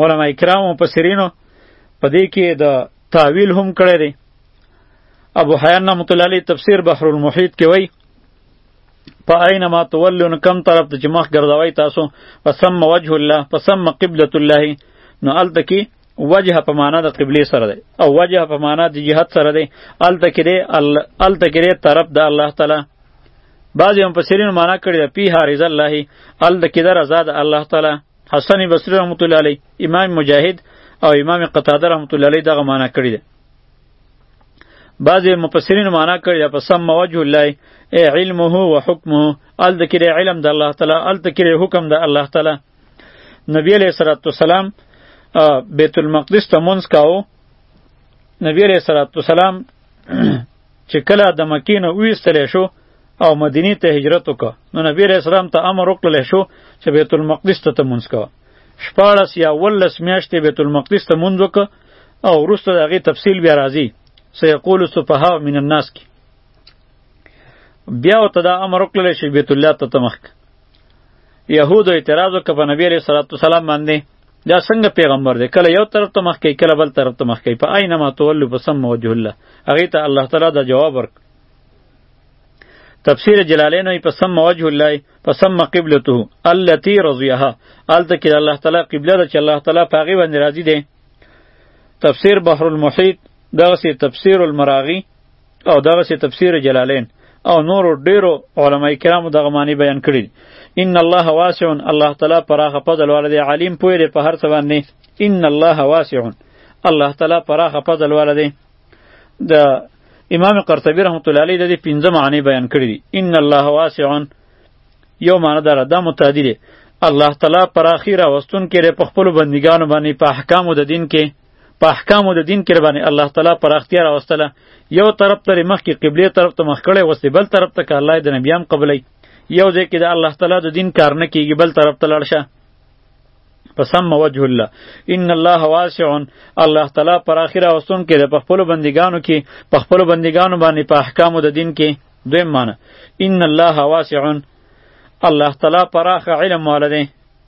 علما کرام او پسرینو په دې کې د تاویل هم کړی دی ابو حیان رحمت الله علیه تفسیر بحر المحیط کې وایي په عین ما تولون کم طرف ته چې مخ ګرځوي تاسو فسم وجه الله فسم قبلة الله نو الته کې وجه په معنا د قبله سره ده او وجه په معنا د جهت سره ده الته کې الته کې طرف د الله تعالی بعضی هم پسرین معنا کړی ده پی حارز الله الته کې در آزاد الله تعالی حسن بصری رحمت الله علیه امام مجاهد او امام قتاده رحمت الله علیه دغه معنا کړی ده بعض مفسرین معنا کړی په سم وجه الله ای علمه و حکمه ال د کړي علم د الله تعالی ال د کړي حکم د الله تعالی نبی علیہ الصلوۃ والسلام بیت المقدس ته مونږ کاو نبی علیہ الصلوۃ والسلام چې کله د مکې نه ویستل شو او مدینه ته هجرت وکړه نو نبی علیہ السلام ته امر وکړل شو چې بیت المقدس ته مونږ کاو شپاړس یا ولس میاشتې بیت المقدس ته مونږ وکړه او وروسته د هغې تفصیل بیا راځي سیقول سفها من الناس کی بیا ورته دا امر وکړل شي بیت الله ته تمخ یهود اعتراض وکړ په نبی علیه صلوات والسلام باندې دا څنګه پیغمبر دی کله یو طرف ته مخ کوي کله بل طرف ته مخ کوي په عین ما تولو په سم وجه الله هغه ته الله تعالی دا جواب ورک تفسیر جلالین په سم وجه الله په سم قبلته التي رضيها الته کې الله تعالی قبله ده چې الله تعالی په هغه باندې راضي دی تفسیر بحر المحیط دغه سي تفسیر المراغي او دغه سي تفسیر جلالین او نور ډیرو علما کرامو دغه معنی بیان کړی ان الله واسع الله تعالی پراخه فضل ولدی علیم پوی دی په هر څه باندې ان الله واسع الله تعالی پراخه فضل ولدی د امام قرطبی رحمت الله علیه د دې پنځه معنی بیان کړې دي ان الله واسع یو معنی دار دا متعدی دی الله تعالی پر اخیره واستون کې په خپل بندګانو باندې په احکامو د دین کې په احکامو د دین کې باندې الله تعالی پر اختیار واستله یو طرف ته مخ کې قبله طرف ته مخ کړي وسته بل طرف ته الله د نبیام قبلې یو ځکه د الله تعالی د دین کار نه کیږي بل طرف ته لړشه فسم وجه الله ان الله واسع الله تعالی پر اخر اوستون کې د خپل بندګانو کې په خپل بندګانو باندې په احکامو د دین کې دویم معنی ان الله واسع الله تعالی پراخ علم والده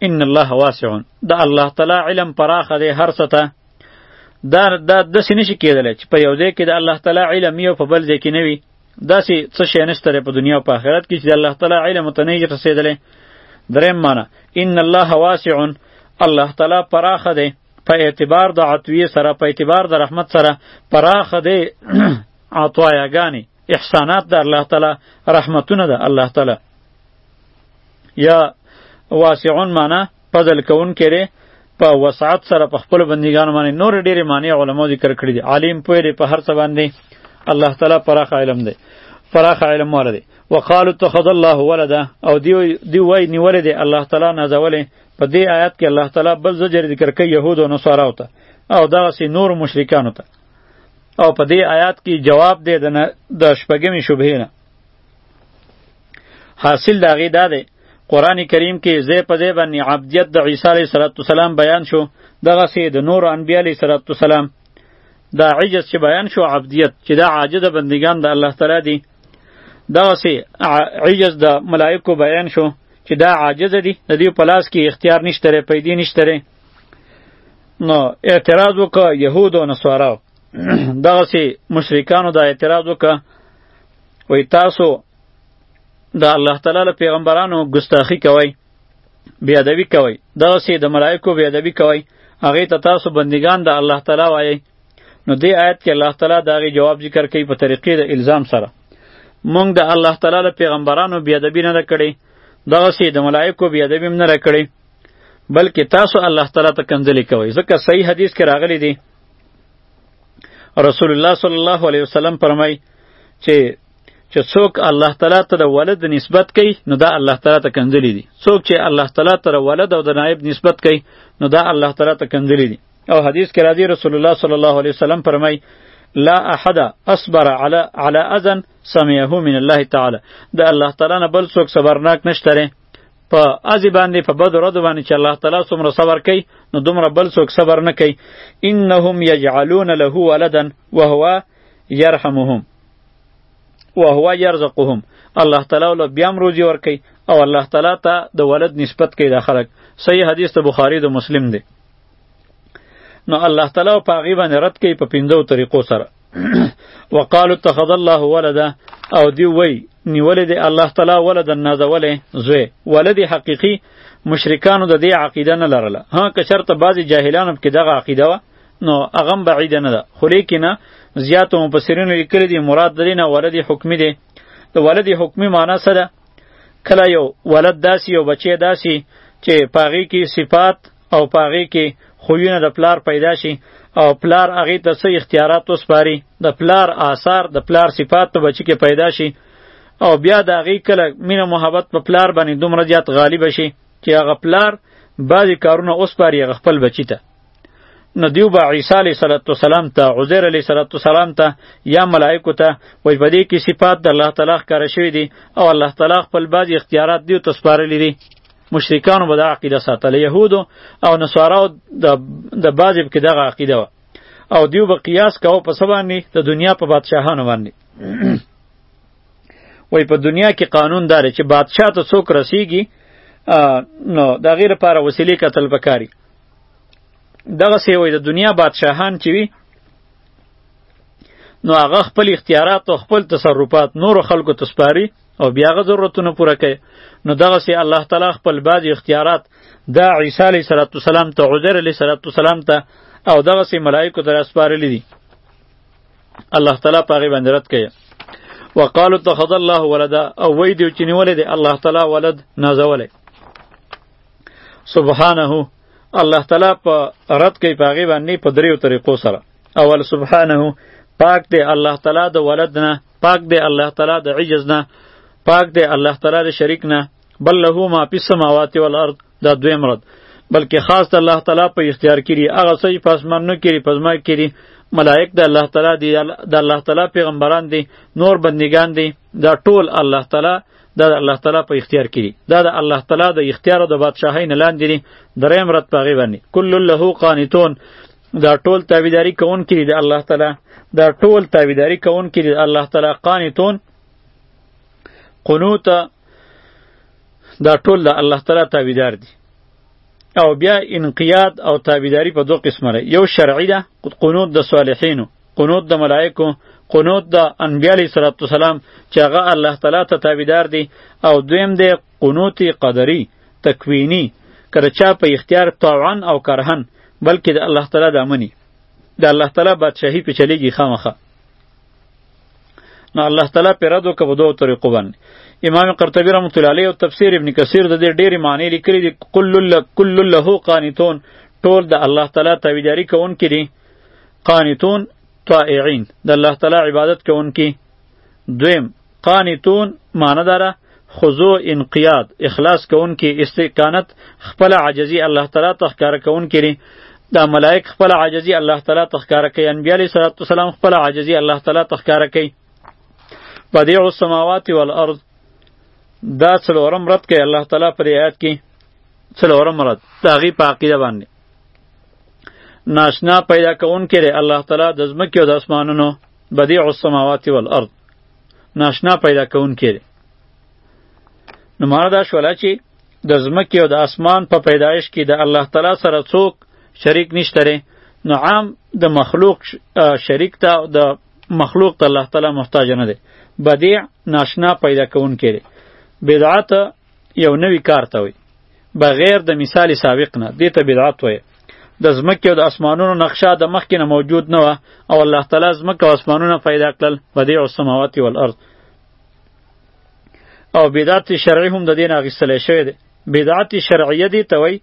ان الله واسع دا الله تعالی علم پراخ دی هر څه ته دا د داسې نشي کېدلی چې په یو ځای کې د الله تعالی علم یو په بل ځای کې نه وي داسې څه شی نشته دی په دنیا او په آخرت کې چې د الله تعالی علم ته نه یې رسېدلی دریم معنی ان الله واسع الله تعالی پراخه دی په اعتبار د عطویې سره په اعتبار د رحمت سره پراخه دی عطایاګانې احسانات د الله تعالی رحمتونه د الله تعالی یا واسعون معنی فضل کوونکی دی په وسعت سره په خپل بندګانو باندې نور ډېرې معنی علما ذکر کړي دي عالم پوه دی په هر څه باندې الله تعالی پراخ علم دی پراخ علم والا دی وقالو اتخذ الله ولدا او دی دی وای نیولې دی الله تعالی نازولې په دې آیات کې الله تعالی بل زجر ذکر کوي يهود او نصارا ته او دا سي نور مشرکان ته او په دې آیات کې جواب دی د شپږمې شبهه نه حاصل دا غي دا دی قران کریم کې زې په زې باندې عبدیت د عیسی علیه السلام بیان شو دغه سي د نور انبیاء علیه السلام دا عجز چې بیان شو عبدیت چې دا عاجز بندگان د الله تعالی دي دغه سي عجز د ملائکو بیان شو چې دا عاجز دي د دې په لاس کې اختیار نشته لري پیدې نشته لري نو اعتراض وکړه يهود او نصارا دغه سي مشرکانو دا اعتراض وکړه وای تاسو د الله تعالی له پیغمبرانو ګستاخی کوي بی ادبی کوي دغه سي د ملائکو بی ادبی کوي هغه ته تاسو بندگان د الله تعالی وایي نو دې آیت کې الله تعالی دا غي جواب ذکر کوي په طریقې د الزام سره مونږ د الله تعالی له پیغمبرانو بی ادبی نه کړی دغه سي د ملائکو بی ادبی نه کړی بلکې تاسو الله تعالی ته کنځلې کوي ځکه صحیح حدیث کې راغلی دی رسول الله صلی الله علیه وسلم فرمای چې چې څوک الله تعالی ته د ولد نسبت کوي نو دا الله تعالی ته کنځلې دي څوک چې الله تعالی ته د ولد او د نائب نسبت کوي نو دا الله تعالی ته کنځلې دي او حدیث کې راځي رسول الله صلی الله علیه وسلم فرمای لا احد اصبر على على اذن سمعه من الله تعالی د الله تعالی نه بل څوک صبرناک نشته په ازی باندې په بدر رد باندې چې الله تعالی څومره صبر کوي نو دومره بل څوک صبر نه کوي انهم یجعلون له ولدا وهو یرحمهم او هو یرزقهم الله تعالی له بیا روزي ورکي او الله تعالی ته د ولد نسبت کوي دا خلک صحیح حدیث ته بخاری د مسلم دی نو الله تعالی په هغه باندې رد کوي په پنځو طریقو سره وقالو اتخذ الله ولدا او دی وی نیولې دی الله تعالی ولدا نازولې زوی ولدی حقیقی مشرکانو د دې عقیده نه لرله ها که شرط بعضی جاهلانو کې دغه عقیده وه نو هغه بعید نه ده خو لیکنه زیاتو مفسرینو لیکلي دي مراد لري نه ولد حکمی دی د ولد حکمی معنی څه ده کله یو ولد داسي یو بچی داسي چې پاغي کې صفات او پاغي کې خوونه د پلار پیدا شي او پلار هغه ته څه اختیارات وسپاري د پلار آثار د پلار صفات په بچی کې پیدا شي او بیا د هغې کله مینه محبت په پلار باندې دومره زیات غالب شي چې هغه پلار بعضې کارونه وسپاري هغه خپل بچي ته نو دیو به عیسی علیه السلام ته عزیر علیه السلام ته یا ملائکو ته وای په دې کې صفات د الله تعالی ښکاره شوي دي او الله تعالی خپل بعضې اختیارات دیو ته سپارلي دي مشرکانو به دا عقیده ساتله یهودو او نصاراو د بعضې کې دغه عقیده وه او دیو به قیاس کاوه په څه باندې د دنیا په بادشاهانو باندې وای په دنیا کې قانون داره چې بادشاه ته څوک رسیږي نو د هغې لپاره وسیلې کتل پکاري دغه سی وای د دنیا بادشاهان چې وي نو هغه خپل اختیارات او خپل تصرفات نور خلکو ته سپاري او بیا غ ضرورتونه پوره کوي نو دغه سی الله تعالی خپل بعض اختیارات د عیسی علیه السلام ته عزیر علیه السلام ته او دغه سی ملائکه ته سپارلي دي الله تعالی پاغي باندې رد کوي وقالو اتخذ الله ولدا او وی دی چې نیولې دی الله تعالی ولد نازولې سبحانه الله تعالی په رد کوي په هغې باندې په دریو طریقو سره اول سبحانه پاک دی الله تعالی د ولد نه پاک دی الله تعالی د عجز نه پاک دی الله تعالی د شریک نه بل له ما فی السماوات والارض دا دویم رد بلکې خاص د الله تعالی په اختیار کړي هغه څه چې په اسمانونو کې دي په ځمکه کې دي ملائک د الله تعالی دي د الله تعالی پیغمبران دي نور بندگان دي دا ټول الله تعالی دا د الله تعالی په اختیار کې دي دا د الله تعالی د اختیار او د بادشاهۍ نه لاندې دي دریم رد په هغې باندې کل له قانتون دا ټول تابعداري کوونکي دي د الله تعالی دا ټول تابعداري کوونکي دي د الله تعالی قانتون قنوت دا ټول د الله تعالی تابعدار دي او بیا انقیاد او تابعداري په دوه قسمه لري یو شرعي ده قنوت د صالحینو قنوت د ملائکو قنوت د انبیاء علیه السلام چې هغه الله تعالی ته تابعدار دي او دویم دی قنوت قدری تکوینی کله چا په اختیار طوعا او کرهن بلکې د الله تعالی د امنی د الله تعالی بادشاهی په چلیږي خامخه نو الله تعالی پر ردو کبه دوه طریقو باندې امام قرطبی رحمت الله علیه او تفسیر ابن کثیر د دې ډېری معنی لیکلي دي کل له کل له قانتون ټول د الله تعالی تابعداري کوونکي دي قانتون طائعين د الله تعالی عبادت کوونکي دویم قانتون معنی داره خضوع انقیاد اخلاص کوونکي استقانت خپل عاجزي الله تعالی تخکار کوونکي لري دا ملائک خپل عاجزي الله تعالی تخکار کوي انبیاء علیه السلام خپل عاجزي الله تعالی تخکار کوي بدیع السماوات والارض دا څلورم رد کوي الله تعالی پر آیات کې څلورم رد د هغې په عقیده باندې ناشنا پیدا کوونکی دی الله تعالی د ځمکې او د اسمانونو بدیع السماوات والارض ناشنا پیدا کوونکی دی نو مانا دا شوله چې د ځمکې او د اسمان په پیدایش کې د الله تعالی سره څوک شریک نشته دی نو عام د مخلوق شریک ته د مخلوق ته الله تعالی محتاج نه دی بدیع ناشنا پیدا کوونکی دی بدعت یو نوی کار ته وي بغیر د مثال سابق نه دې ته بدعت وایي د ځمکې او د اسمانونو نقشه د مخکې نه موجود نه وه او الله تعالی ځمکه او اسمانونه پیدا کړل بدیع السماوات والارض او بدعت شرعي هم د دې نه اخیستل شوی دی بدعت شرعیه دې ته وایي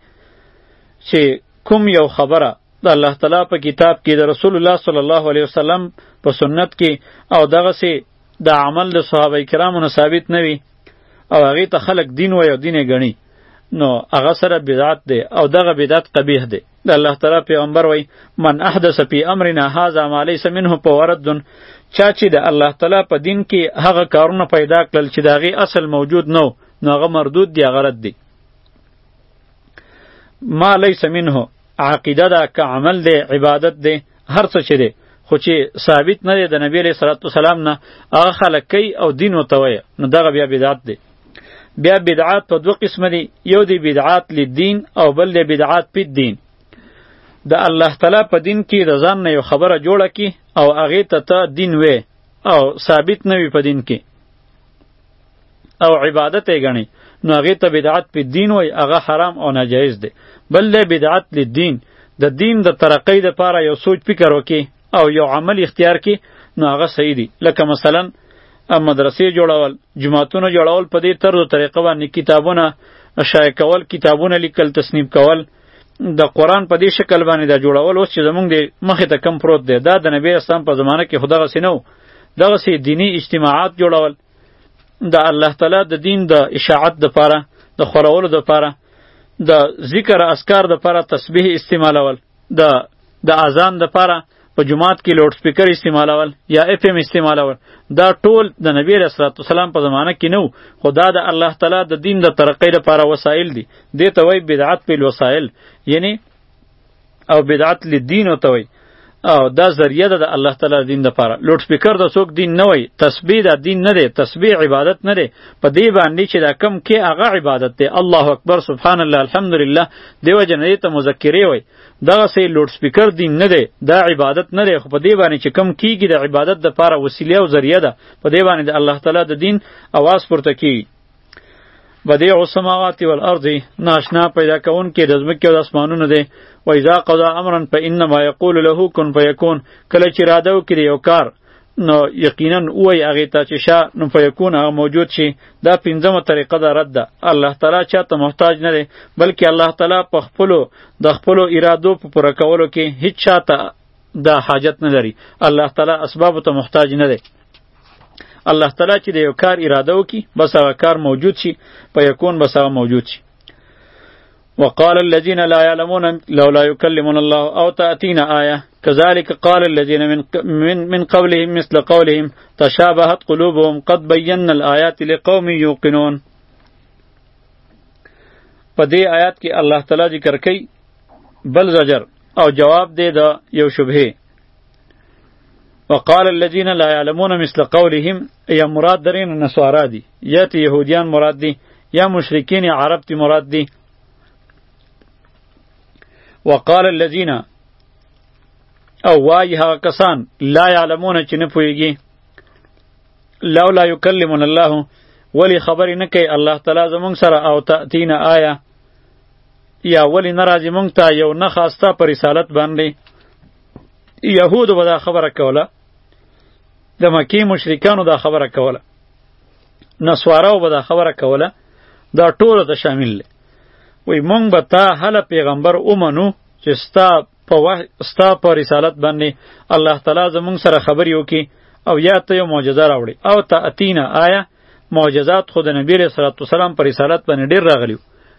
چې کوم یو خبره د الله تعالی په کتاب کې د رسول الله صلی الله علیه وسلم په سنت کې او دغه سي دا عمل د صحابه کرامو نه ثابت نه وي او هغه ته خلق دین وایي او دین یې ګڼي نو هغه سره بدعت دی او دغه بدعت قبیح دی د الله تعالی پیغمبر وای من احدث فی امرنا هذا ما ليس منه فورد چا چې د الله تعالی په دین کې هغه کارونه پیدا کړل چې داغه اصل موجود نو نو هغه مردود دی هغه رد دی ما ليس منه عقیده ده که عمل دی عبادت دی هر څه چې دی خو چې ثابت نه دی د نبی علیه صلات وسلام نه هغه خلک کوي او دین ورته وایي نو دغه بیا بدعت دی بیا بدعات په دوه قسمه دي یو دی بدعات لدین او بل دی بدعات په دین د الله تعالی په دین کې د ځان نه یو خبره جوړه کی او هغه ته ته دین وې او ثابت نه وي په دین کې او عبادت یې ګڼي نو هغه ته بدعت په دین وای هغه حرام او ناجایز دی بل له بدعت لدین د دین د ترقی د پاره یو سوچ فکر وکي او یو عمل اختیار کی نو هغه صحیح دی لکه مثلا مدرسې جوړول جماعتونه جوړول په دې طرز طریقه باندې کتابونه شایع کول کتابونه لیکل تصنیف کول د قران په دې شکل باندې دا جوړول اوس چې زمونږ د مخې ته کم پروت دی دا د نبی اسلام په زمانه کې خدغه سينو دغه سي دینی اجتماعات جوړول د الله تعالی د دین د اشاعت د پاره د خورولو د پاره د ذکر اسکار د پاره تسبیح استعمالول د د اذان د پاره په جماعت کې لوډ سپیکر استعمالول یا اف ام استعمالول دا ټول د نبی رسول الله سلام په زمانه کې نو خو دا د الله تعالی د دین د ترقی لپاره وسایل دي دې ته وای بدعت په وسایل یعنی او بدعت لدین او ته وای او دا ذریعہ ده د الله تعالی دین د پاره لوډ سپیکر د څوک دین نه وای تسبیح د دین نه دی تسبیح عبادت نه دی په دې باندې چې دا کم کې هغه عبادت دی الله اکبر سبحان الله الحمدلله دیو جن دې ته مذکری وای دغه سه لوډ سپیکر دین نه دی دا عبادت نه دی خو په دې باندې چې کم کیږي د عبادت د پاره وسیله او ذریعہ ده په دې باندې د الله تعالی د دین اواز پورته کیږي بدیع السماوات والارض ناشنا پیدا کون کې د ځمکې او د اسمانونو دی و اذا قضا امرا فانما یقول له کن فیکون کله چې اراده وکړي یو کار نو یقینا وای هغه ته چې شا نو فیکون هغه موجود شي دا پنځمه طریقه ده رد ده الله تعالی چاته محتاج نه دی بلکې الله تعالی په خپل د خپل ارادو په پوره کولو کې هیڅ چاته دا حاجت نه لري الله تعالی اسباب ته محتاج نه دی الله تعالی چې د یو کار اراده وکي بس هغه کار موجود شي په یکون بس هغه موجود شي وقال الذين لا يعلمون لولا يكلمون الله أو تأتينا آية كذلك قال الذين من, من, من مثل قولهم تشابهت قلوبهم قد بينا الآيات لقوم يوقنون فدي آيات كي الله تلا ذكر كي بل زجر او جواب دي دا یو وقال الذين لا يعلمون مثل قولهم يا مراد درين النصارى دي یا ته یهودیان مراد دي یا مشرکین عرب تی مراد دي وقال الذين او وای هغه کسان لا یعلمون چې نه پوهیږي لولا یکلمون الله ولی خبرې نه کوي الله تعالی زمونږ سره او تأتینا آیه یا ولی ناراضی مونږ ته یو نه خواسته پر رسالت باندې یهودو به دا خبره کوله د مکی مشرکانو دا خبره کوله نسواراو به دا خبره کوله دا ټول ته شامل دی وی مونږ به تا هله پیغمبر اومنو چې ستا په وح... ستا په رسالت باندې الله تعالی زمونږ سره خبرې وکي او یا ته یو معجزه راوړي او ته اتینا آیا معجزات خود نبی علیہ الصلوۃ والسلام پر رسالت باندې ډیر راغلی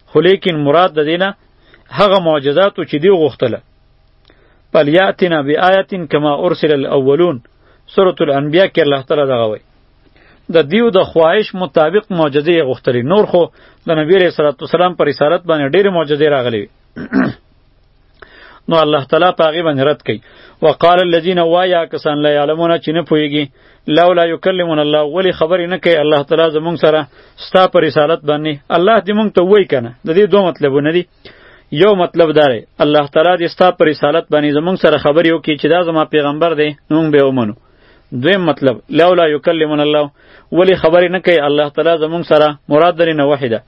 خو لیکن مراد د دینه هغه معجزات چې دی غوښتله بل یاتنا بیااتن کما ارسل الاولون سورۃ الانبیاء کې الله تعالی دغه وایي د دیو د خواهش مطابق معجزې یې غوښتلې نور خو د نبی علیه الصلوۃ والسلام پر رسالت باندې ډېرې معجزې راغلې وي نو الله تعالی په هغې باندې رد کوي وقال الذین وایا کسان لا یعلمون چې نه پوهېږي لولا یکلمون الله ولې خبرې نه کوي الله تعالی زمونږ سره ستا پر رسالت باندې الله دې مونږ ته ووایي که نه د دې دوه مطلبونه دي یو مطلب دا دی الله تعالی دې ستا پر رسالت باندې زمونږ سره خبرې وکړي چې دا زما پیغمبر دی نو موږ به یې ومنو دویم مطلب لولا یکلمنا الله ولی خبرې نه کوي الله تعالی زمونږ سره مراد درې نه وحی ده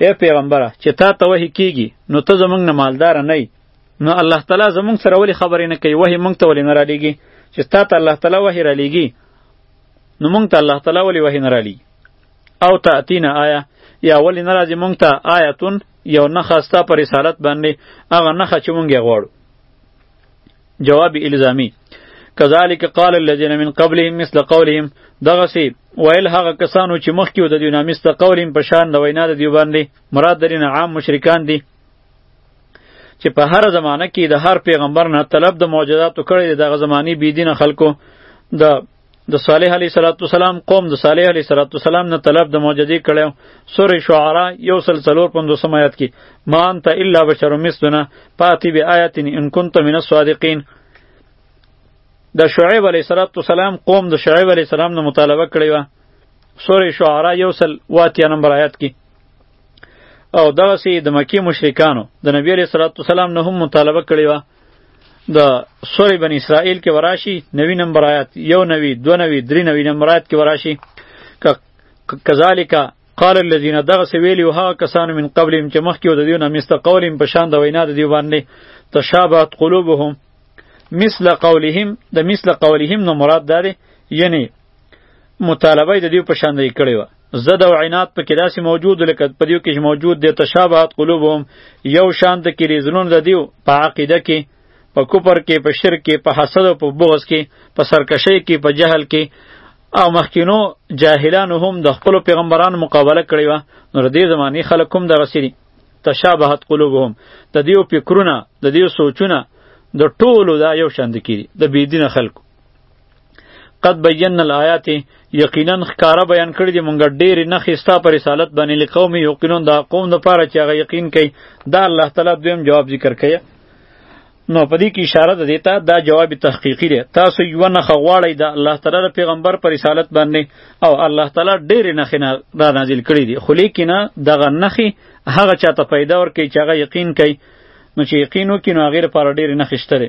ای پیغمبره چې تا ته وحی کیږي نو ته زمونږ نه مالدار نه نو الله تعالی زمونږ سره ولی خبرې نه کوي وحی مونږ ته ولې نه رالیږي چې تا ته الله تعالی وحی رالیږي نو مونږ ته الله تعالی ولی وحی نه رالیږي او تأتینا آیه یا ولی نه راځي مونږ ته آیتون یو نخه ستا پر رسالت باندې هغه نخه چې مونږ یې غواړو جواب الزامی کذالک قال الذين من قبلهم مثل قولهم دغه سی ویل هغه کسانو چې مخکې د دیو نامست قولهم په شان د وینا د دیو باندې مراد درین عام مشرکان دي چې په هر زمانه کې د هر پیغمبر نه طلب د معجزاتو کړی دغه زمانی بی دین خلکو د د صالح علیه صلوات والسلام قوم د صالح علیه صلوات والسلام نه طلب د معجزې کړو سورې شعرا یو سل څلور پندوسم آیات کې ما انت الا بشر مثلنا پاتی به آیات ان کنت من الصادقین د شعیب علیه صلوات والسلام قوم د شعیب علیه السلام نه مطالبه کړې و سورې شعرا یو سل واتیا نمبر آیات کې او دغه سي د مکی مشرکانو د نبی علیه صلوات والسلام نه هم مطالبه کړې و د سورې بن اسرائیل کې وراشي نوی نمبر آیات یو نوی دو نوی درې نوی نمبر آیات کې وراشي کذالک قال الذين دغه سویلی او هغه کسانو من قبلهم چې مخکې د دیو نه مست قولهم په شان د وینا د دیو باندې تشابهت قلوبهم مثل قولهم د مثل قولهم نو مراد ده یعنی مطالبه یې د دې په شان دی کړې وه زد او عناد پکې داسې موجود لکه په دیو کې موجود دی تشابهات قلوبهم یو شان د کې ریزلون د دیو په عقیده کې په کوپر کې په شرک کې په حسد او په بغض کې په سرکشۍ کې په جهل کې او مخکینو جاهلانو هم د خپل پیغمبرانو مقابله کړې وه نو د دې زماني خلک هم دغه سری تشابهت قلوبهم د دیو فکرونه د دیو سوچونه د ټولو دا یو شان دي د بيدینه خلکو قد بینا الآیات یقینا ښکارا بیان کړی دی مونږ ډېری نخې ستا پر رسالت باندې لقوم یقینون دا قوم د پاره چې هغه یقین کوي دا الله تعالی دویم جواب ذکر کړي نو په دې کې اشاره ده دیتا دا جواب تحقیقی دی تاسو یو نه غواړی دا الله تعالی پیغمبر پر رسالت باندې او الله تعالی ډېر نه خنه را نازل کړی دی خو لیکنه دغه نخي هغه چاته پیدا ور کوي چې هغه یقین کوي نو چې یقین وکړي نو هغه لپاره ډېر نه خشتره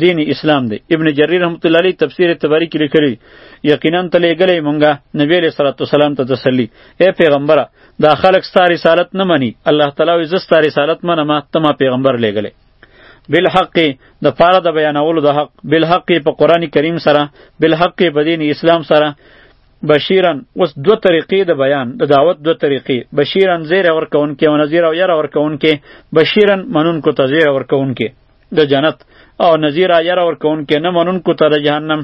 دین اسلام دی ابن جریر رحمت الله علیه تفسیر تبری کې لیکلی یقینا ته لېږلی مونږه نبی علیہ الصلوۃ والسلام ته تسلی اے پیغمبره دا خلک ستا رسالت نه مني الله تعالی وی زستا رسالت منه ما ته ما پیغمبر لېږلی بالحق د پاره د بیانولو د حق بالحق په قران کریم سره بالحق په دین اسلام سره بشیرن اوس دو طریقې د بیان د دعوت دو طریقې بشیرن زیر ورکون کې او نذیر او یره ورکون کې بشیرن منون کو تزیر ورکون کې د جنت او نذیر اجر اور کون کې نه منون کو ته د جهنم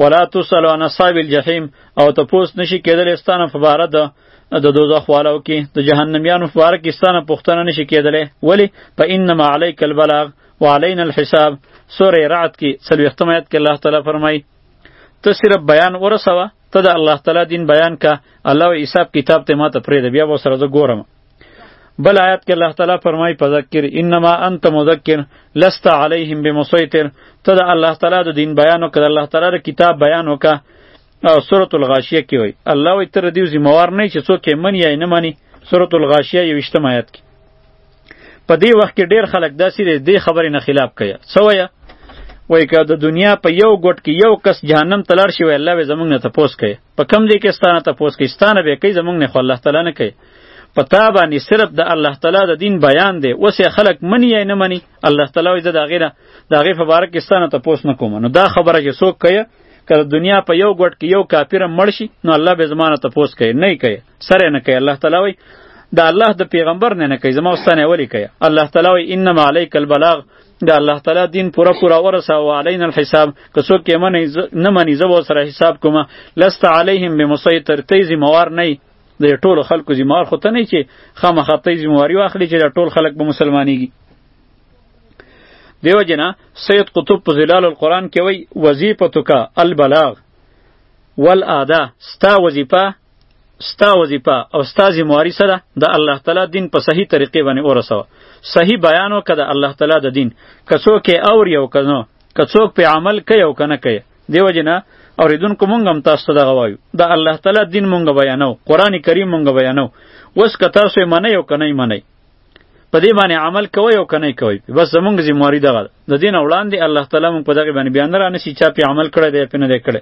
ولا تسلو عن اصحاب الجحیم او ته پوس نشي کېدل استانه په بار ده د دوزخ والو کې د جهنميانو په بار کې استانه پښتنه نشي کېدلې ولی په انما عليك البلاغ وعلينا الحساب سوره رعد کې څلوېښتم آیت کې الله تعالی فرمایي ته صرف بیان ورسوه ته د الله تعالی دین بیان کا الله و حساب کتاب ته ماته پرېږده بیا به سره زه ګورم بل آیات کې الله تعالی فرمایي فذکر انما انت مذکر لست علیهم بمسیطر ته د الله تعالی د دین بیان وکړه الله تعالی د کتاب بیان وکړه او سورۃ الغاشیه کې وای الله وی تر دې ذمہوار نه چې څوک یې منی یا نه منی سورۃ الغاشیه یو اشتم آیات کې په دې وخت کې ډیر خلک داسې دې خبرې نه خلاف کوي سویا وای که د دنیا په یو ګټ کې یو کس جهنم تلار شي وای الله به زمونږ نه تپوس کوي په کم ځای کې ستانه تپوس کوي ستانه به کوي زمونږ نه خو الله تعالی نه کوي په تا باندې صرف د الله تعالی د دین بیان دی اوس یې خلک مني یا نه مني الله تعالی وایي زه د هغې نه د هغې په باره کې ستانه تپوس نه کوم نو دا خبره چې څوک کوي که د دنیا په یو ګوټ کې یو کافر مړ شي نو الله به زما نه تپوس کوي نه یې کوي سر یې نه کوي الله تعالی وایي د الله د پیغمبر نه نه کوي زما ستانه ولي کوي الله تعالی وایي انما علیک البلاغ د الله تعالی دین پورا پورا ورساو علینا الحساب که څوک یې منی نه منی زه به سره حساب کوم لست علیهم بمسیطر تی ذموار نه د ټولو خلکو ذموار خو ته نه چې خامخا تی ذمواري واخلي چې د ټول خلک به مسلمانېږي دیو جنا سید قطب په ظلال القرآن کې وی وظیفتک البلاغ والادا ستا وظیفه ستا وظیفه او ستا ذمہواری سره د الله تعالی دین په صحیح طریقې باندې ورسوه صحیح بیان وکړه د الله تعالی د دین که څوک یې اوري او که نه که څوک پې عمل کوي او که نه کوي دې وجې نه اورېدونکو مونږ هم تاسو ته دغه وایو د الله تعالی دین مونږ بیانو قرآن کریم مونږ بیانو اوس که تاسو یې منئ او که نه یې منئ په دې باندې عمل کوي او کنه کوي بس زمونږ ذمہواری دغه د دین وړاندې الله تعالی مونږ په دغه باندې بیان را نشي چا په عمل کړی دی په نه دی کړی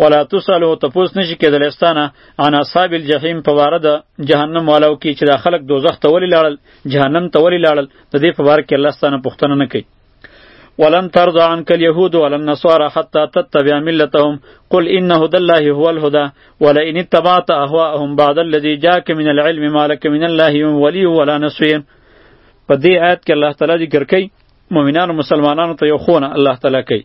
ولا تسالو تپوس نشي کېدلی ستانه عن اصحاب الجحیم په باره د جهنم والو کې چې دا خلک دوزخ ته ولې لاړل جهنم ته ولې لاړل د دې په باره کې الله ستانه پوښتنه نه کوي ولن ترضى عنك اليهود ولا النصارى حتى تتبع ملتهم قل إن هدى الله هو الهدى ولئن اتبعت أهواءهم بعد الذي جاءك من العلم ما لك من الله من ولي ولا نصير په دې آیت کې الله تعالی ذکر کوي مؤمنانو مسلمانانو ته یو خونه الله تعالی کوي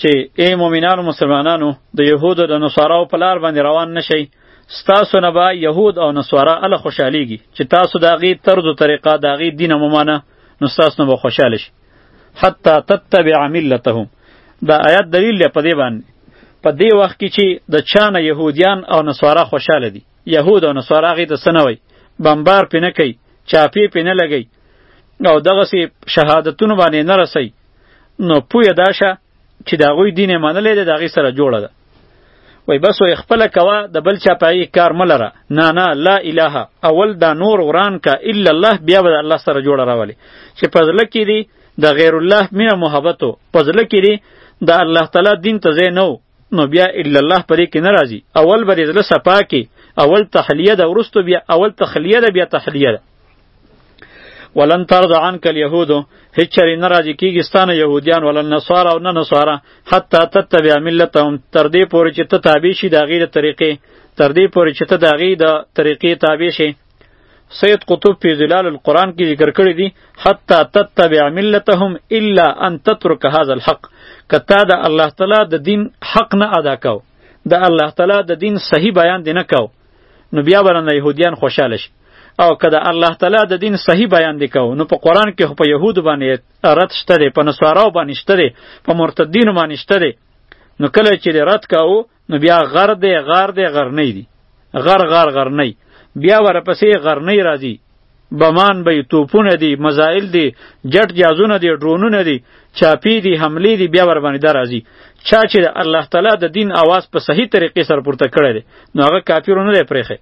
چې ای مؤمنانو مسلمانانو د یهودو د نصاراو په لار باندې روان نشئ ستاسو نه به یهود او نصارا اله خوشحالیږي چې تاسو د هغې طرز و طریقه د هغې دین ممانه نو ستاسو نه به خوشحاله شي حتی تتبع ملتهم دا آیات دلیل دی په دې باندې په دې وخت کې چې د چانه یهودیان او نصارا خوشحاله دي یهود او نصارا هغې ته څه نه وایي بمبار پې نه کوي چاپې پې نه لګوي او دغسې شهادتونو باندې نه رسوي نو پوه دا شه چې د هغوی دین یې منلی دی د هغې سره جوړه ده وای بس وای خپل کوا د بل چا پای کار ملره نه نه لا اله اول دا نور وران کا الا الله بیا به الله سره جوړ راولي چې پزله کې دی د غیر الله مینه محبتو پزله کې دی د الله تعالی دین ته زه نو نو بیا الا الله پرې کې نه راځي اول به دې صفا کې اول تحلیه ده ورستو بیا اول تخلیه ده بیا تحلیه ده ولن ترضى عنك اليهود هیڅ چری ناراضی کیږي ستانه يهوديان ولن نصارا او نه نصارا حتی تتبع ملتهم تر دې پورې چې ته تابع شي د غیر طریقې تر دې پورې چې ته د غیر د طریقې تابع شي سید قطب په ظلال القرآن کې ذکر کړی دی حتی تتبع ملتهم الا ان تترک هذا الحق کتا د الله تعالی د دین حق نه ادا کاو د الله تعالی د دین صحیح بیان دی نه کاو نو بیا برنه يهودیان خوشاله شي او که د الله تعالی د دین صحیح بیان دی کاو نو په قرآن کې په يهود باندې رد شته دی په نصاراو باندې شته دی په مرتدینو باندې شته دی نو کله چې رد کاو نو بیا غر دی غار دی غرنی دی غر غار غرنی بیا ورپسې غرنی راځي بمان به توپونه دي مزایل دي جټ جازونه دي ډرونونه دي چاپی دي حمله دي بیا ور باندې درازي چا چې الله تعالی د دین आवाज په صحیح طریقې سره پورته کړی دی نو هغه کافرونه لري پرېخه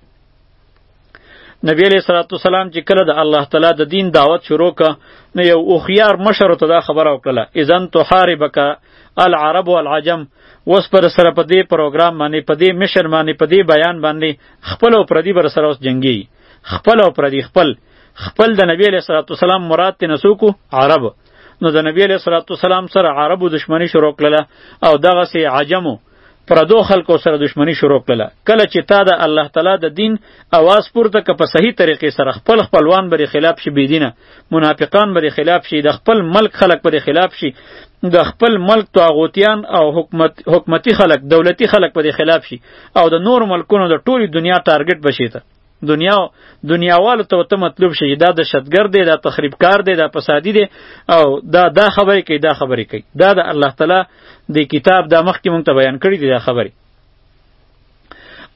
نبی علیہ الصلوۃ والسلام چې کله د الله تعالی د دین دعوت شروع ک نو یو اوخیار مشر ته دا خبره وکړه اذن تحاربک العرب والعجم وس پر سره په دې پروګرام باندې په دې مشن باندې په دې بیان باندې خپل او پردي بر سره اوس جنگي خپل او پردي خپل خپل د نبی علیہ الصلوۃ والسلام مراد تنسوکو عرب نو د نبی علیه الصلاۃ والسلام سره عربو دشمنی شروع کړله او دغه سي عجمو پردو خلکو سره دشمنی شروع کړله کله چې تا د الله تعالی د دین اواز پورته که په صحیح طریقې سره خپل خپلوان بری خلاف شي بيدینه منافقان بری خلاف شي د خپل ملک خلک بری خلاف شي د خپل ملک طاغوتیان او حکومت حکومتي خلک دولتي خلک بری خلاف شي او د نور ملکونو د ټولي دنیا ټارګټ بشي ته دنیا دنیاوالو ته ته مطلوب شي دا د شتګر دی دا تخریب کار دی دا فسادی دی او دا دا خبرې کوي دا خبرې کوي دا د الله تعالی د کتاب د مخکې مونږ ته بیان کړی دی دا خبرې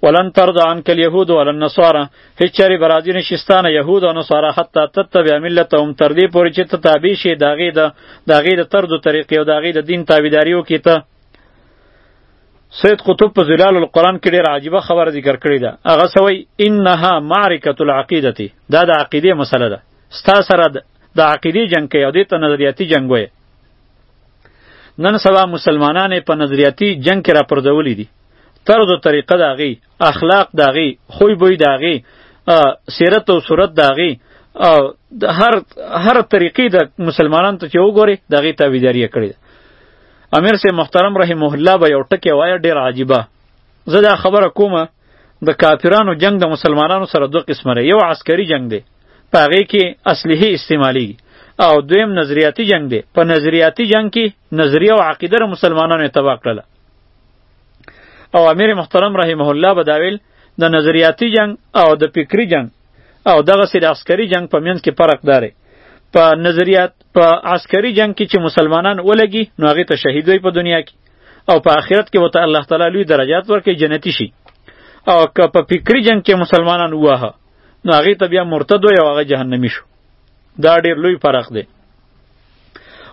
ولن ترضى عنك اليهود ولا النصارى هیڅ چری برازی نشستانه یهود او نصارا حتی تتبع ملتهم تر دې پورې چې ته تابع شې داغې د داغې د طرز او طریقې او داغې د دین تابعداري وکړي ته سید قطب په ظلال القرآن کې ډېر عجیبه خبره ذکر کړې ده هغه سوی انها معرکه العقیدتی دا د عقیدې مسله ده ستا سره د عقیدې جنگ کوي او دې ته نظریاتي جنگ وایي نن سبا مسلمانان په نظریاتي جنگ کې راپرځولي دي طرز و طریقه د هغې اخلاق داغي خوی بوی داغي سیرت او صورت داغي او د هر هر طریقې د مسلمانانو ته چې وګوري دغه تابعداري کړې امیر سي محترم رحمه الله به یو ټکی وایي ډیر عجیبه زه دا خبره کوم د کافرانو جنگ د مسلمانانو سره دوه قسمه لري یو عسکري جنگ دی په هغې کې اسلحې استعمالیږي او دویم نظریاتي جنگ دی په نظریاتي جنگ کې نظریه او عقیده د مسلمانانو تباه کړله او امیر محترم رحمه الله بداویل د نظریاتي جنگ او د فکری جنگ او دغه سید عسکري جنگ په منځ کې فرق داره په نظریات په عسکري جنگ کې چې مسلمانان ولګي نو هغه ته شهید وي په دنیا کې او په آخرت کې وته الله تعالی لوی درجات ورکړي جنتی شي او که په فکری جنگ کې مسلمانان واه نو هغه ته بیا مرتد وي او هغه جهنمی شو دا ډیر لوی فرق دی